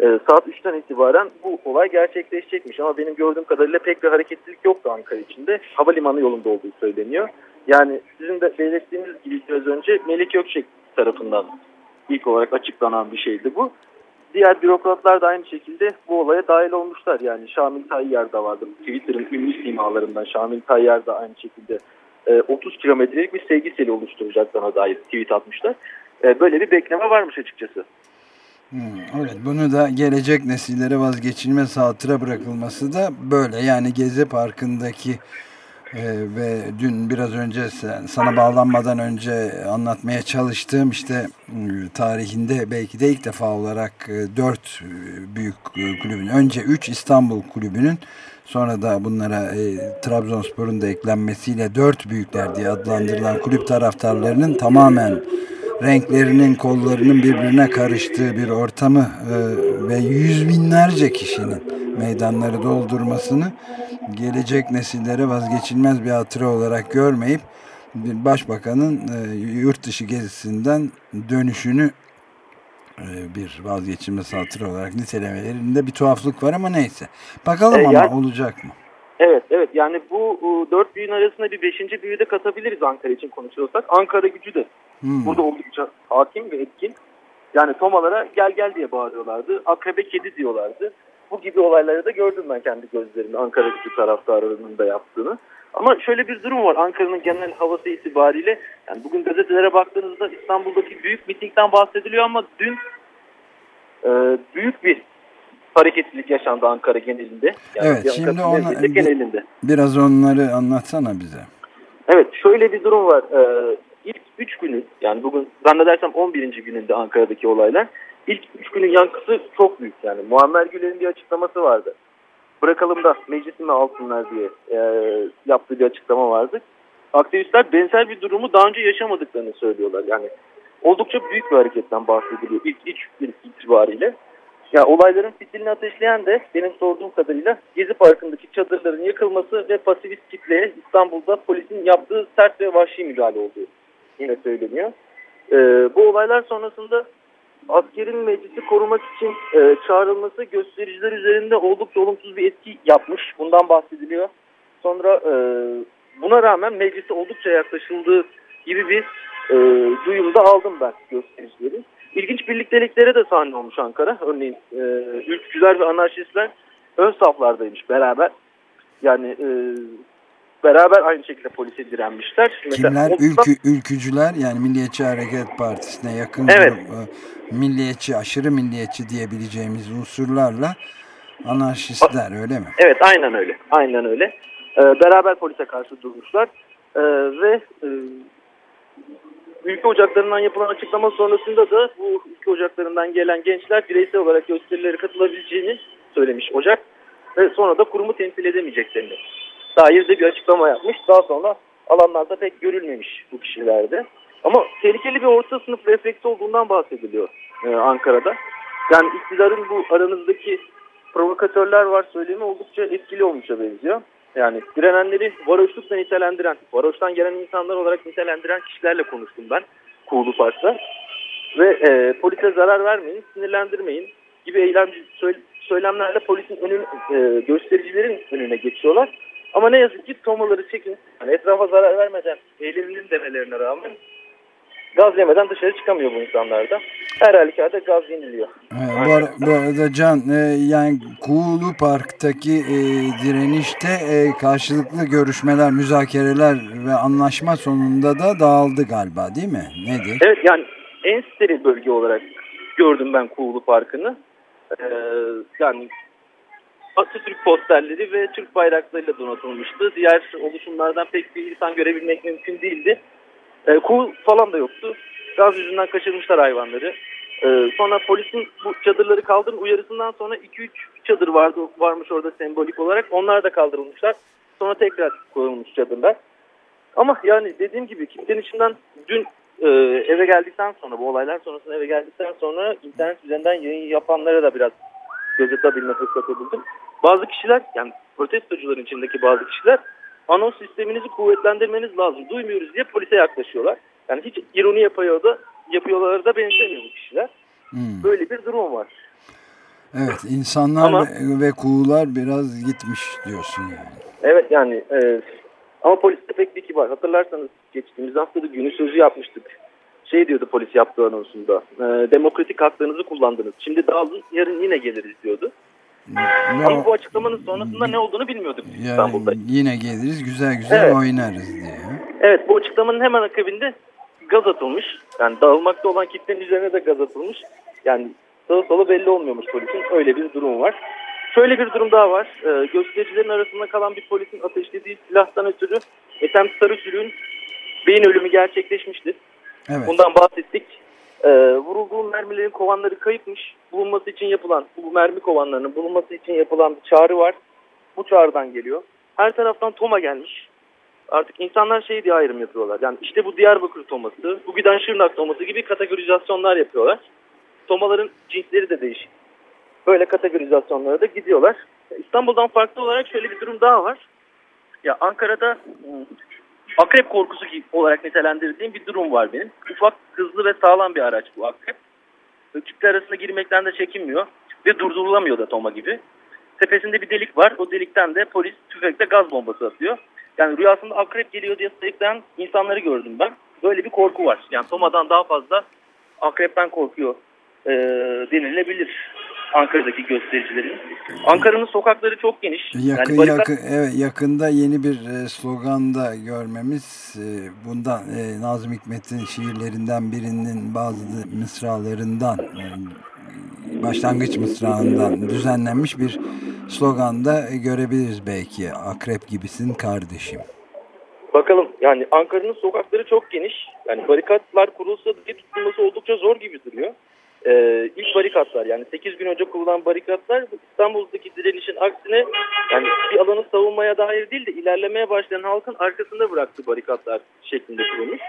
E, saat 3'ten itibaren bu olay gerçekleşecekmiş ama benim gördüğüm kadarıyla pek bir hareketlilik yoktu Ankara içinde. Havalimanı yolunda olduğu söyleniyor. Yani sizin de belirttiğiniz gibi biraz önce Melik Gökçek tarafından ilk olarak açıklanan bir şeydi bu diğer bürokratlar da aynı şekilde bu olaya dahil olmuşlar. Yani Şamil Tayyar da vardı. Twitter'ın ünlü simalarından Şamil Tayyar da aynı şekilde 30 e, kilometrelik bir sevgi seli oluşturacaklarına dair tweet atmışlar. E, böyle bir bekleme varmış açıkçası. Hmm, evet bunu da gelecek nesillere vazgeçilmez hatıra bırakılması da böyle. Yani Gezi Parkı'ndaki ee, ve dün biraz önce sana bağlanmadan önce anlatmaya çalıştığım işte ıı, tarihinde belki de ilk defa olarak ıı, dört ıı, büyük kulübün önce üç İstanbul kulübünün sonra da bunlara e, Trabzonspor'un da eklenmesiyle dört büyükler diye adlandırılan kulüp taraftarlarının tamamen renklerinin kollarının birbirine karıştığı bir ortamı e, ve yüz binlerce kişinin meydanları doldurmasını gelecek nesillere vazgeçilmez bir hatıra olarak görmeyip başbakanın e, yurt dışı gezisinden dönüşünü e, bir vazgeçilmez hatıra olarak nitelemelerinde bir tuhaflık var ama neyse. Bakalım e, ama olacak mı? Evet, evet. Yani bu dört büyüğün arasında bir beşinci büyüğü de katabiliriz Ankara için konuşuyorsak. Ankara gücü de hmm. burada oldukça hakim ve etkin. Yani tomalara gel gel diye bağırıyorlardı. Akrebe kedi diyorlardı bu gibi olayları da gördüm ben kendi gözlerimle Ankara gücü taraftarlarının da yaptığını. Ama şöyle bir durum var Ankara'nın genel havası itibariyle. Yani bugün gazetelere baktığınızda İstanbul'daki büyük mitingden bahsediliyor ama dün e, büyük bir hareketlilik yaşandı Ankara genelinde. Yani evet şimdi ona, genelinde. biraz onları anlatsana bize. Evet şöyle bir durum var. Ee, ilk 3 günü yani bugün zannedersem 11. gününde Ankara'daki olaylar ilk üç günün yankısı çok büyük yani. Muammer Güler'in bir açıklaması vardı. Bırakalım da meclisimi alsınlar diye e, yaptığı bir açıklama vardı. Aktivistler benzer bir durumu daha önce yaşamadıklarını söylüyorlar. Yani oldukça büyük bir hareketten bahsediliyor ilk üç gün itibariyle. Ya olayların fitilini ateşleyen de benim sorduğum kadarıyla Gezi Parkı'ndaki çadırların yakılması ve pasifist kitleye İstanbul'da polisin yaptığı sert ve vahşi müdahale olduğu yine söyleniyor. Ee, bu olaylar sonrasında askerin meclisi korumak için e, çağrılması göstericiler üzerinde oldukça olumsuz bir etki yapmış. Bundan bahsediliyor. Sonra e, buna rağmen meclise oldukça yaklaşıldığı gibi bir e, duyumda aldım ben göstericileri. İlginç birlikteliklere de sahne olmuş Ankara. Örneğin e, ülkücüler ve anarşistler ön saflardaymış beraber. Yani e, beraber aynı şekilde polise direnmişler. Kimler? Mesela, Ülkü, ülkücüler yani Milliyetçi Hareket Partisi'ne yakın evet. grup, milliyetçi, aşırı milliyetçi diyebileceğimiz unsurlarla anarşistler öyle mi? Evet aynen öyle. Aynen öyle. Ee, beraber polise karşı durmuşlar. Ee, ve e, ülke ocaklarından yapılan açıklama sonrasında da bu ülke ocaklarından gelen gençler bireysel olarak gösterilere katılabileceğini söylemiş Ocak. Ve sonra da kurumu temsil edemeyeceklerini dair de bir açıklama yapmış. Daha sonra alanlarda pek görülmemiş bu kişilerde. Ama tehlikeli bir orta sınıf refleksi olduğundan bahsediliyor e, Ankara'da. Yani iktidarın bu aranızdaki provokatörler var söylemi oldukça etkili olmuşa benziyor. Yani direnenleri varoşlukla nitelendiren, varoştan gelen insanlar olarak nitelendiren kişilerle konuştum ben Kuğulu Park'ta. Ve e, polise zarar vermeyin, sinirlendirmeyin gibi eylem söylemlerle polisin önün, e, göstericilerin önüne geçiyorlar. Ama ne yazık ki tomaları çekin. Yani etrafa zarar vermeden eğiliminin demelerine rağmen gaz yemeden dışarı çıkamıyor bu insanlar da. Her halükarda gaz yeniliyor. Evet, bu, ara, bu arada Can e, yani Kuğulu Park'taki e, direnişte e, karşılıklı görüşmeler, müzakereler ve anlaşma sonunda da dağıldı galiba değil mi? Nedir? Evet yani en steril bölge olarak gördüm ben Kuğulu Parkı'nı. e, yani Atatürk posterleri ve Türk bayraklarıyla donatılmıştı. Diğer oluşumlardan pek bir insan görebilmek mümkün değildi. E, kuğu falan da yoktu. Gaz yüzünden kaçırmışlar hayvanları. E, sonra polisin bu çadırları kaldırın uyarısından sonra 2-3 çadır vardı varmış orada sembolik olarak. Onlar da kaldırılmışlar. Sonra tekrar koyulmuş çadırlar. Ama yani dediğim gibi kitlenin içinden dün e, eve geldikten sonra bu olaylar sonrasında eve geldikten sonra internet üzerinden yayın yapanlara da biraz göz atabilme fırsatı buldum. Bazı kişiler yani protestocuların içindeki bazı kişiler anons sisteminizi kuvvetlendirmeniz lazım. Duymuyoruz diye polise yaklaşıyorlar. Yani hiç ironi yapıyor da yapıyorlar da benzemiyor bu kişiler. Hmm. Böyle bir durum var. Evet insanlar Ama- ve, kuğular biraz gitmiş diyorsun yani. Evet yani e, ama polis de pek bir kibar. Hatırlarsanız geçtiğimiz hafta da günü sözü yapmıştık. Şey diyordu polis yaptığı anonsunda. E, demokratik haklarınızı kullandınız. Şimdi dağılın yarın yine geliriz diyordu. Ne Ama o- bu açıklamanın sonrasında ne olduğunu bilmiyorduk yani İstanbul'da. yine geliriz güzel güzel Evet. oynarız diye. Evet bu açıklamanın hemen akabinde gaz atılmış. Yani dağılmakta olan kitlenin üzerine de gaz atılmış. Yani sağı solu belli olmuyormuş polisin. Öyle bir durum var. Şöyle bir durum daha var. Ee, göstericilerin arasında kalan bir polisin ateşlediği silahtan ötürü Ethem Sarısülüğün beyin ölümü gerçekleşmişti. Evet. Bundan bahsettik. Ee, vurulduğu mermilerin kovanları kayıpmış. Bulunması için yapılan, bu mermi kovanlarının bulunması için yapılan bir çağrı var. Bu çağrıdan geliyor. Her taraftan Toma gelmiş. Artık insanlar şey diye ayrım yapıyorlar. Yani işte bu Diyarbakır toması, bu giden Şırnak toması gibi kategorizasyonlar yapıyorlar. Tomaların cinsleri de değişik. Böyle kategorizasyonlara da gidiyorlar. İstanbul'dan farklı olarak şöyle bir durum daha var. Ya Ankara'da hmm, akrep korkusu olarak nitelendirdiğim bir durum var benim. Ufak, hızlı ve sağlam bir araç bu akrep. Kitle arasında girmekten de çekinmiyor ve durdurulamıyor da Toma gibi. Tepesinde bir delik var. O delikten de polis tüfekle gaz bombası atıyor. Yani rüyasında akrep geliyor diye sayıklayan insanları gördüm ben. Böyle bir korku var. Yani Toma'dan daha fazla akrepten korkuyor e, denilebilir Ankara'daki göstericilerin. Ankara'nın sokakları çok geniş. Yakın, yani barikat- yakın, evet, yakında yeni bir e, slogan da görmemiz e, bundan e, Nazım Hikmet'in şiirlerinden birinin bazı mısralarından başlangıç mısrağından düzenlenmiş bir slogan da görebiliriz belki. Akrep gibisin kardeşim. Bakalım yani Ankara'nın sokakları çok geniş. Yani barikatlar kurulsa diye tutulması oldukça zor gibi duruyor. Ee, ilk barikatlar yani 8 gün önce kurulan barikatlar İstanbul'daki direnişin aksine yani bir alanı savunmaya dair değil de ilerlemeye başlayan halkın arkasında bıraktığı barikatlar şeklinde kurulmuş.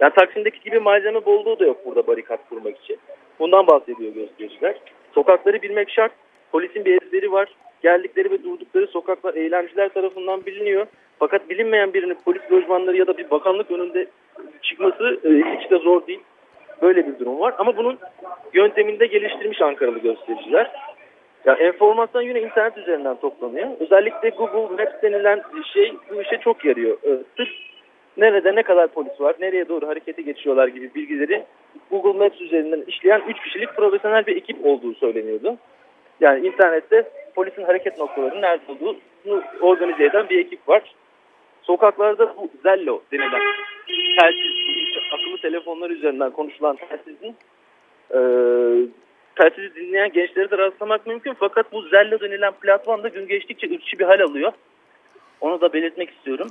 Yani Taksim'deki gibi malzeme bolluğu da yok burada barikat kurmak için. Bundan bahsediyor göstericiler. Sokakları bilmek şart. Polisin bir ezberi var. Geldikleri ve durdukları sokaklar eylemciler tarafından biliniyor. Fakat bilinmeyen birinin polis lojmanları ya da bir bakanlık önünde çıkması e, hiç de zor değil. Böyle bir durum var. Ama bunun yönteminde geliştirmiş Ankaralı göstericiler. Ya enformasyon yine internet üzerinden toplanıyor. Özellikle Google Maps denilen şey bu işe çok yarıyor. Ee, sırf nerede ne kadar polis var, nereye doğru harekete geçiyorlar gibi bilgileri Google Maps üzerinden işleyen 3 kişilik profesyonel bir ekip olduğu söyleniyordu. Yani internette polisin hareket noktalarının nerede olduğunu organize eden bir ekip var. Sokaklarda bu Zello denilen telsiz, akıllı telefonlar üzerinden konuşulan telsizin e, telsizi dinleyen gençleri de rastlamak mümkün. Fakat bu Zello denilen platform da gün geçtikçe ırkçı bir hal alıyor. Onu da belirtmek istiyorum.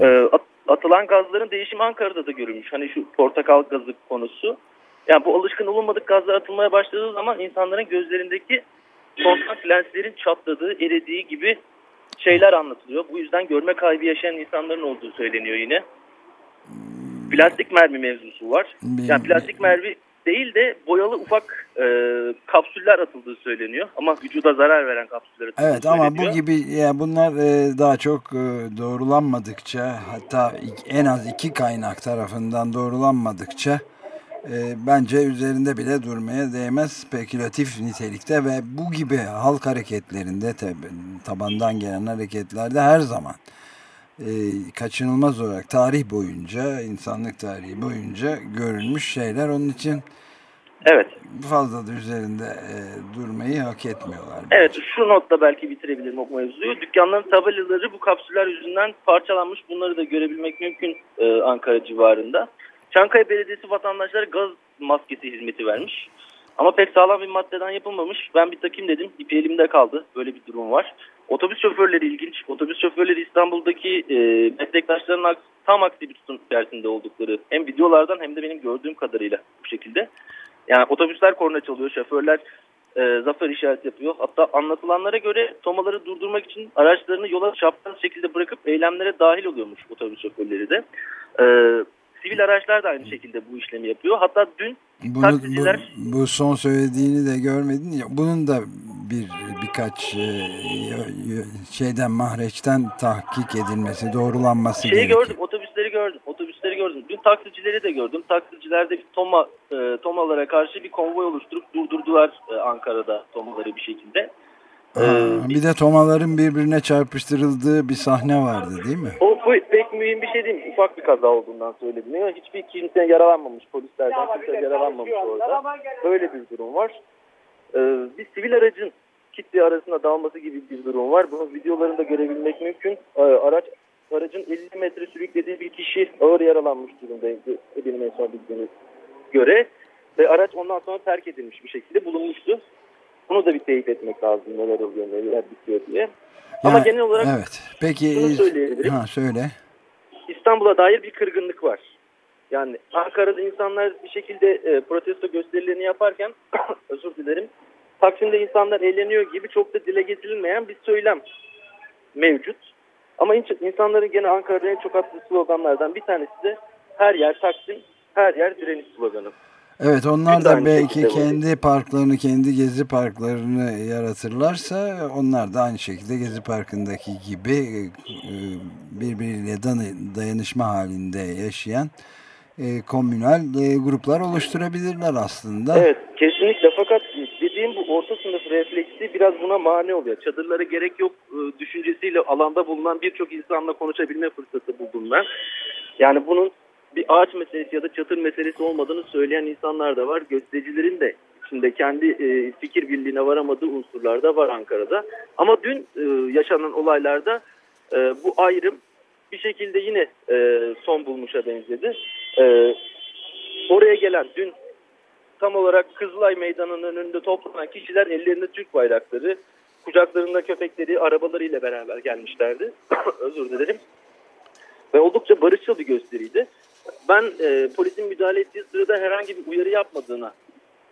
E, at- atılan gazların değişimi Ankara'da da görülmüş. Hani şu portakal gazı konusu. Yani bu alışkın olunmadık gazlar atılmaya başladığı zaman insanların gözlerindeki kontak lenslerin çatladığı, eridiği gibi şeyler anlatılıyor. Bu yüzden görme kaybı yaşayan insanların olduğu söyleniyor yine. Plastik mermi mevzusu var. Yani plastik mermi değil de boyalı ufak e, kapsüller atıldığı söyleniyor. Ama vücuda zarar veren kapsüller atıldığı Evet ama bu söyleniyor. gibi ya bunlar e, daha çok e, doğrulanmadıkça hatta en az iki kaynak tarafından doğrulanmadıkça e, bence üzerinde bile durmaya değmez spekülatif nitelikte ve bu gibi halk hareketlerinde tab- tabandan gelen hareketlerde her zaman e, kaçınılmaz olarak tarih boyunca insanlık tarihi boyunca görülmüş şeyler onun için Evet. fazla da üzerinde e, durmayı hak etmiyorlar. Evet şu notla belki bitirebilirim o mevzuyu. Dükkanların tabelaları bu kapsüller yüzünden parçalanmış. Bunları da görebilmek mümkün e, Ankara civarında. Çankaya Belediyesi vatandaşlara gaz maskesi hizmeti vermiş. Ama pek sağlam bir maddeden yapılmamış. Ben bir takayım dedim. İpi elimde kaldı. Böyle bir durum var. Otobüs şoförleri ilginç. Otobüs şoförleri İstanbul'daki e, meslektaşlarının tam aksi bir tutum içerisinde oldukları hem videolardan hem de benim gördüğüm kadarıyla bu şekilde. Yani otobüsler korna çalıyor, şoförler e, zafer işareti yapıyor. Hatta anlatılanlara göre tomaları durdurmak için araçlarını yola çapraz şekilde bırakıp eylemlere dahil oluyormuş otobüs şoförleri de. E, sivil araçlar da aynı şekilde bu işlemi yapıyor. Hatta dün Bunu, taksiciler... bu, bu son söylediğini de görmedin ya. Bunun da bir birkaç e, şeyden mahreçten tahkik edilmesi, doğrulanması Şeyi gerekiyor. gördüm, otobüsleri gördüm, otobüsleri gördüm. Dün taksicileri de gördüm. Taksicilerde bir toma, e, tomalara karşı bir konvoy oluşturup durdurdular e, Ankara'da tomaları bir şekilde. Ee, bir de tomaların birbirine çarpıştırıldığı bir sahne vardı değil mi? O bu mühim bir şey değil. Ufak bir kaza olduğundan söyledim. Ama hiçbir kimse yaralanmamış. Polislerden kimse yaralanmamış orada. Böyle bir durum var. Ee, bir sivil aracın kitle arasında dalması gibi bir durum var. Bunun videolarında görebilmek mümkün. Ee, araç aracın 50 metre sürüklediği bir kişi ağır yaralanmış durumdaydı. Benim en son bildiğime göre. Ve araç ondan sonra terk edilmiş bir şekilde bulunmuştu. Bunu da bir teyit etmek lazım neler oluyor neler bitiyor diye. Ama Yani- genel olarak Evet. Peki şunu söyleyebilirim. ha söyle. İstanbul'a dair bir kırgınlık var. Yani Ankara'da insanlar bir şekilde e, protesto gösterilerini yaparken özür dilerim. Taksim'de insanlar eğleniyor gibi çok da dile getirilmeyen bir söylem mevcut. Ama in- insanların gene Ankara'da en çok attığı sloganlardan bir tanesi de her yer Taksim, her yer direniş sloganı. Evet onlar Biz da belki kendi parklarını, kendi gezi parklarını yaratırlarsa onlar da aynı şekilde gezi parkındaki gibi e, birbiriyle dayanışma halinde yaşayan e, komünal e, gruplar oluşturabilirler aslında. Evet kesinlikle fakat dediğim bu orta sınıf refleksi biraz buna mani oluyor. Çadırlara gerek yok düşüncesiyle alanda bulunan birçok insanla konuşabilme fırsatı buldum ben. Yani bunun bir ağaç meselesi ya da çatır meselesi olmadığını söyleyen insanlar da var. Göstericilerin de içinde kendi e, fikir birliğine varamadığı unsurlar da var Ankara'da. Ama dün e, yaşanan olaylarda e, bu ayrım bir şekilde yine e, son bulmuşa benzedi. E, oraya gelen dün tam olarak Kızılay Meydanı'nın önünde toplanan kişiler ellerinde Türk bayrakları, kucaklarında köpekleri arabalarıyla beraber gelmişlerdi. Özür dilerim. Ve oldukça barışçıl bir gösteriydi. Ben e, polisin müdahale ettiği sırada herhangi bir uyarı yapmadığına,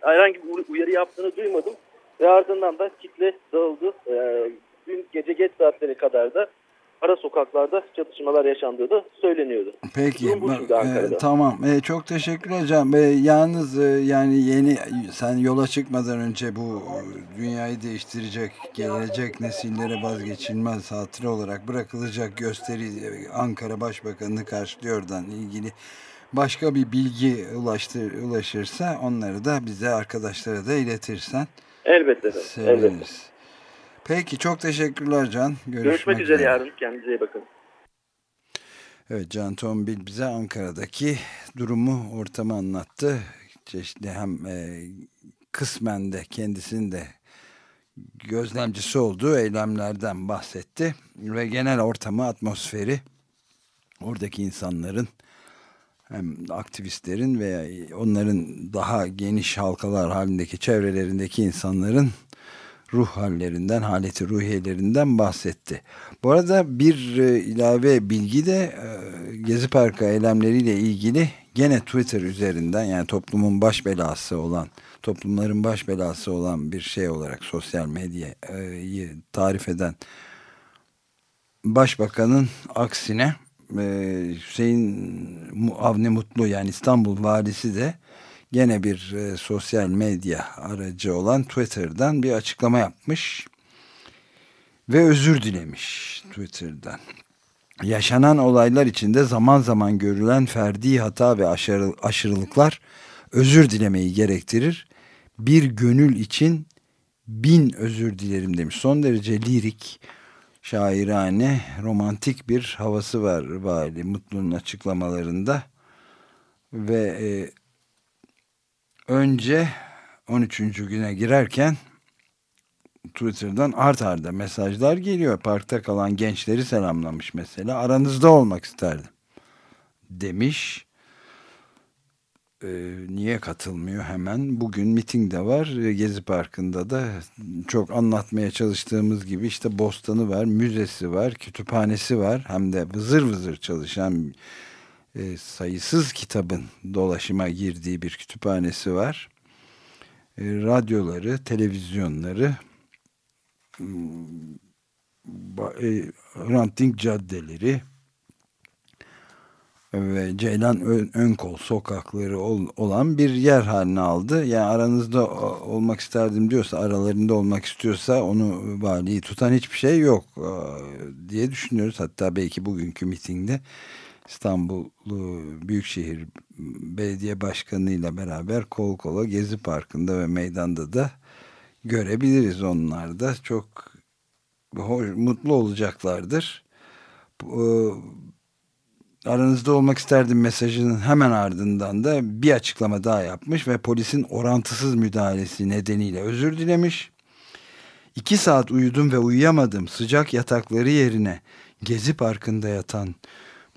herhangi bir uyarı yaptığını duymadım. Ve ardından da kitle dağıldı. E, dün gece geç saatlere kadar da ara sokaklarda çatışmalar yaşandığı da söyleniyordu. Peki e, tamam E, çok teşekkür hocam. E, yalnız e, yani yeni sen yola çıkmadan önce bu e, dünyayı değiştirecek gelecek nesillere vazgeçilmez hatıra olarak bırakılacak gösteri e, Ankara Başbakanı'nı karşılıyordan ilgili başka bir bilgi ulaştır, ulaşırsa onları da bize arkadaşlara da iletirsen Elbette. efendim, elbette. Peki çok teşekkürler Can. Görüşmek, Görüşmek üzere yarın. Kendinize iyi bakın. Evet Can Tombil bize Ankara'daki durumu, ortamı anlattı. Çeşitli hem e, kısmen de kendisinin de gözlemcisi olduğu eylemlerden bahsetti. Ve genel ortamı, atmosferi, oradaki insanların hem aktivistlerin veya onların daha geniş halkalar halindeki çevrelerindeki insanların ruh hallerinden, haleti ruhiyelerinden bahsetti. Bu arada bir e, ilave bilgi de e, Gezi Parkı eylemleriyle ilgili gene Twitter üzerinden yani toplumun baş belası olan, toplumların baş belası olan bir şey olarak sosyal medyayı tarif eden Başbakanın aksine e, Hüseyin Avni Mutlu yani İstanbul valisi de gene bir e, sosyal medya aracı olan Twitter'dan bir açıklama yapmış ve özür dilemiş Twitter'dan. Yaşanan olaylar içinde zaman zaman görülen ferdi hata ve aşırı, aşırılıklar özür dilemeyi gerektirir. Bir gönül için bin özür dilerim demiş. Son derece lirik, şairane, romantik bir havası var Vali Mutlu'nun açıklamalarında. Ve e, önce 13. güne girerken Twitter'dan art arda mesajlar geliyor. Parkta kalan gençleri selamlamış mesela. Aranızda olmak isterdim demiş. e, niye katılmıyor hemen? Bugün miting de var. Gezi Parkı'nda da çok anlatmaya çalıştığımız gibi işte bostanı var, müzesi var, kütüphanesi var. Hem de vızır vızır çalışan e, sayısız kitabın dolaşıma girdiği bir kütüphanesi var. E, radyoları, televizyonları, e, ranting caddeleri, ve Ceylan ön, ön kol sokakları ol, olan bir yer haline aldı. Yani aranızda olmak isterdim diyorsa, aralarında olmak istiyorsa onu valiyi tutan hiçbir şey yok diye düşünüyoruz. Hatta belki bugünkü mitingde İstanbul Büyükşehir Belediye Başkanı ile beraber kol kola Gezi Parkı'nda ve meydanda da görebiliriz onlar da. Çok hoş, mutlu olacaklardır aranızda olmak isterdim mesajının hemen ardından da bir açıklama daha yapmış ve polisin orantısız müdahalesi nedeniyle özür dilemiş. İki saat uyudum ve uyuyamadım sıcak yatakları yerine Gezi Parkı'nda yatan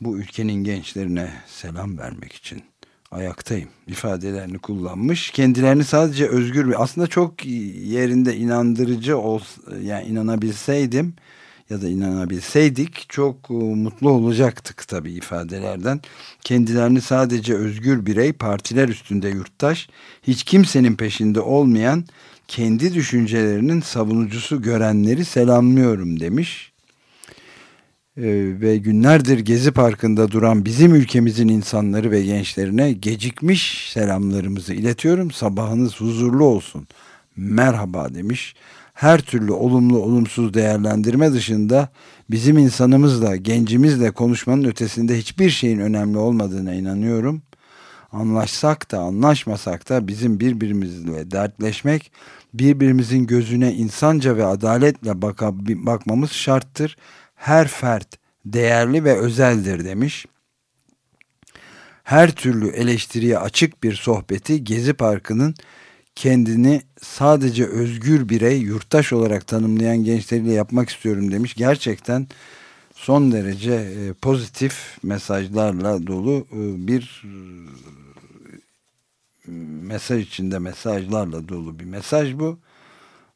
bu ülkenin gençlerine selam vermek için ayaktayım ifadelerini kullanmış. Kendilerini sadece özgür bir aslında çok yerinde inandırıcı ol yani inanabilseydim ya da inanabilseydik çok e, mutlu olacaktık tabii ifadelerden. Kendilerini sadece özgür birey, partiler üstünde yurttaş, hiç kimsenin peşinde olmayan, kendi düşüncelerinin savunucusu görenleri selamlıyorum demiş. Ee, ve günlerdir Gezi Parkı'nda duran bizim ülkemizin insanları ve gençlerine gecikmiş selamlarımızı iletiyorum. Sabahınız huzurlu olsun. Merhaba demiş her türlü olumlu olumsuz değerlendirme dışında bizim insanımızla, gencimizle konuşmanın ötesinde hiçbir şeyin önemli olmadığına inanıyorum. Anlaşsak da anlaşmasak da bizim birbirimizle dertleşmek, birbirimizin gözüne insanca ve adaletle baka, bakmamız şarttır. Her fert değerli ve özeldir demiş. Her türlü eleştiriye açık bir sohbeti Gezi Parkı'nın kendini sadece özgür birey, yurttaş olarak tanımlayan gençleriyle yapmak istiyorum demiş. Gerçekten son derece e, pozitif mesajlarla dolu e, bir e, mesaj içinde mesajlarla dolu bir mesaj bu.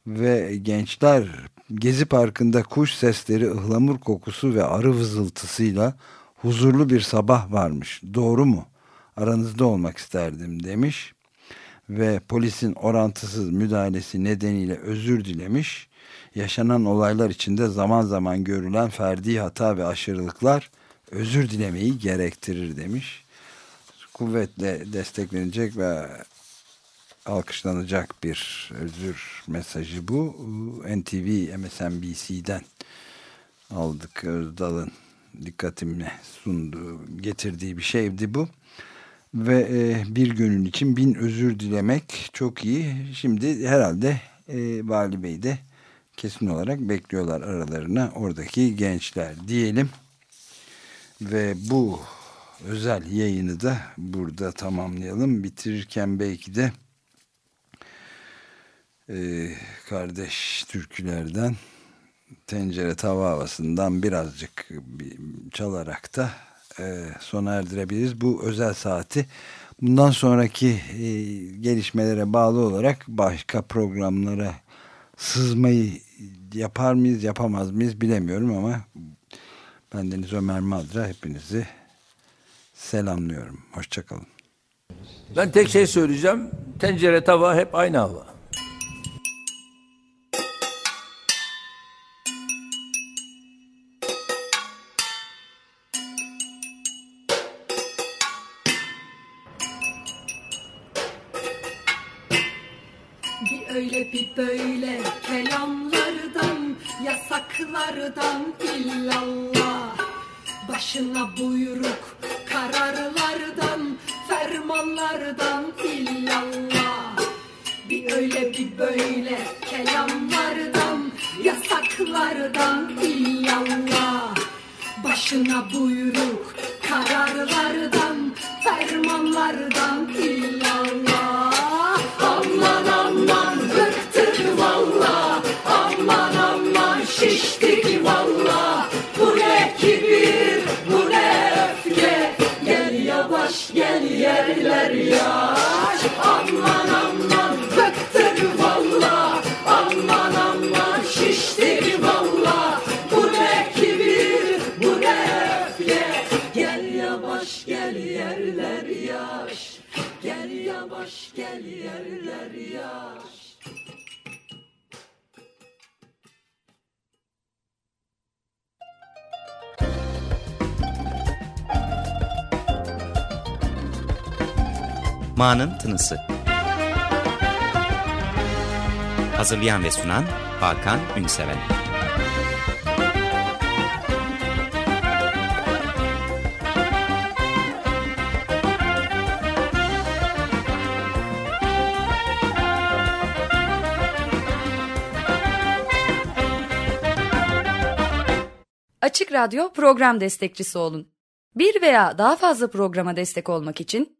Ve gençler Gezi Parkı'nda kuş sesleri, ıhlamur kokusu ve arı vızıltısıyla huzurlu bir sabah varmış. Doğru mu? Aranızda olmak isterdim demiş ve polisin orantısız müdahalesi nedeniyle özür dilemiş. Yaşanan olaylar içinde zaman zaman görülen ferdi hata ve aşırılıklar özür dilemeyi gerektirir demiş. Kuvvetle desteklenecek ve alkışlanacak bir özür mesajı bu. NTV MSNBC'den aldık Özdal'ın dikkatimle sunduğu, getirdiği bir şeydi bu ve e, bir gönül için bin özür dilemek çok iyi. Şimdi herhalde e, Vali Bey de kesin olarak bekliyorlar aralarına oradaki gençler diyelim. Ve bu özel yayını da burada tamamlayalım. Bitirirken belki de e, kardeş türkülerden tencere tava havasından birazcık bir, çalarak da e, sona erdirebiliriz. Bu özel saati bundan sonraki e, gelişmelere bağlı olarak başka programlara sızmayı yapar mıyız yapamaz mıyız bilemiyorum ama ben Deniz Ömer Madra hepinizi selamlıyorum. Hoşçakalın. Ben tek şey söyleyeceğim. Tencere tava hep aynı hava. Bir böyle kelamlardan yasaklardan illallah. Başına buyruk kararlardan fermanlardan illallah. Bir öyle bir böyle kelamlardan yasaklardan illallah. Başına buyruk kararlardan fermanlardan illallah Ma'nın Tınısı. Hazırlayan ve sunan Hakan Ünseven. Açık Radyo program destekçisi olun. Bir veya daha fazla programa destek olmak için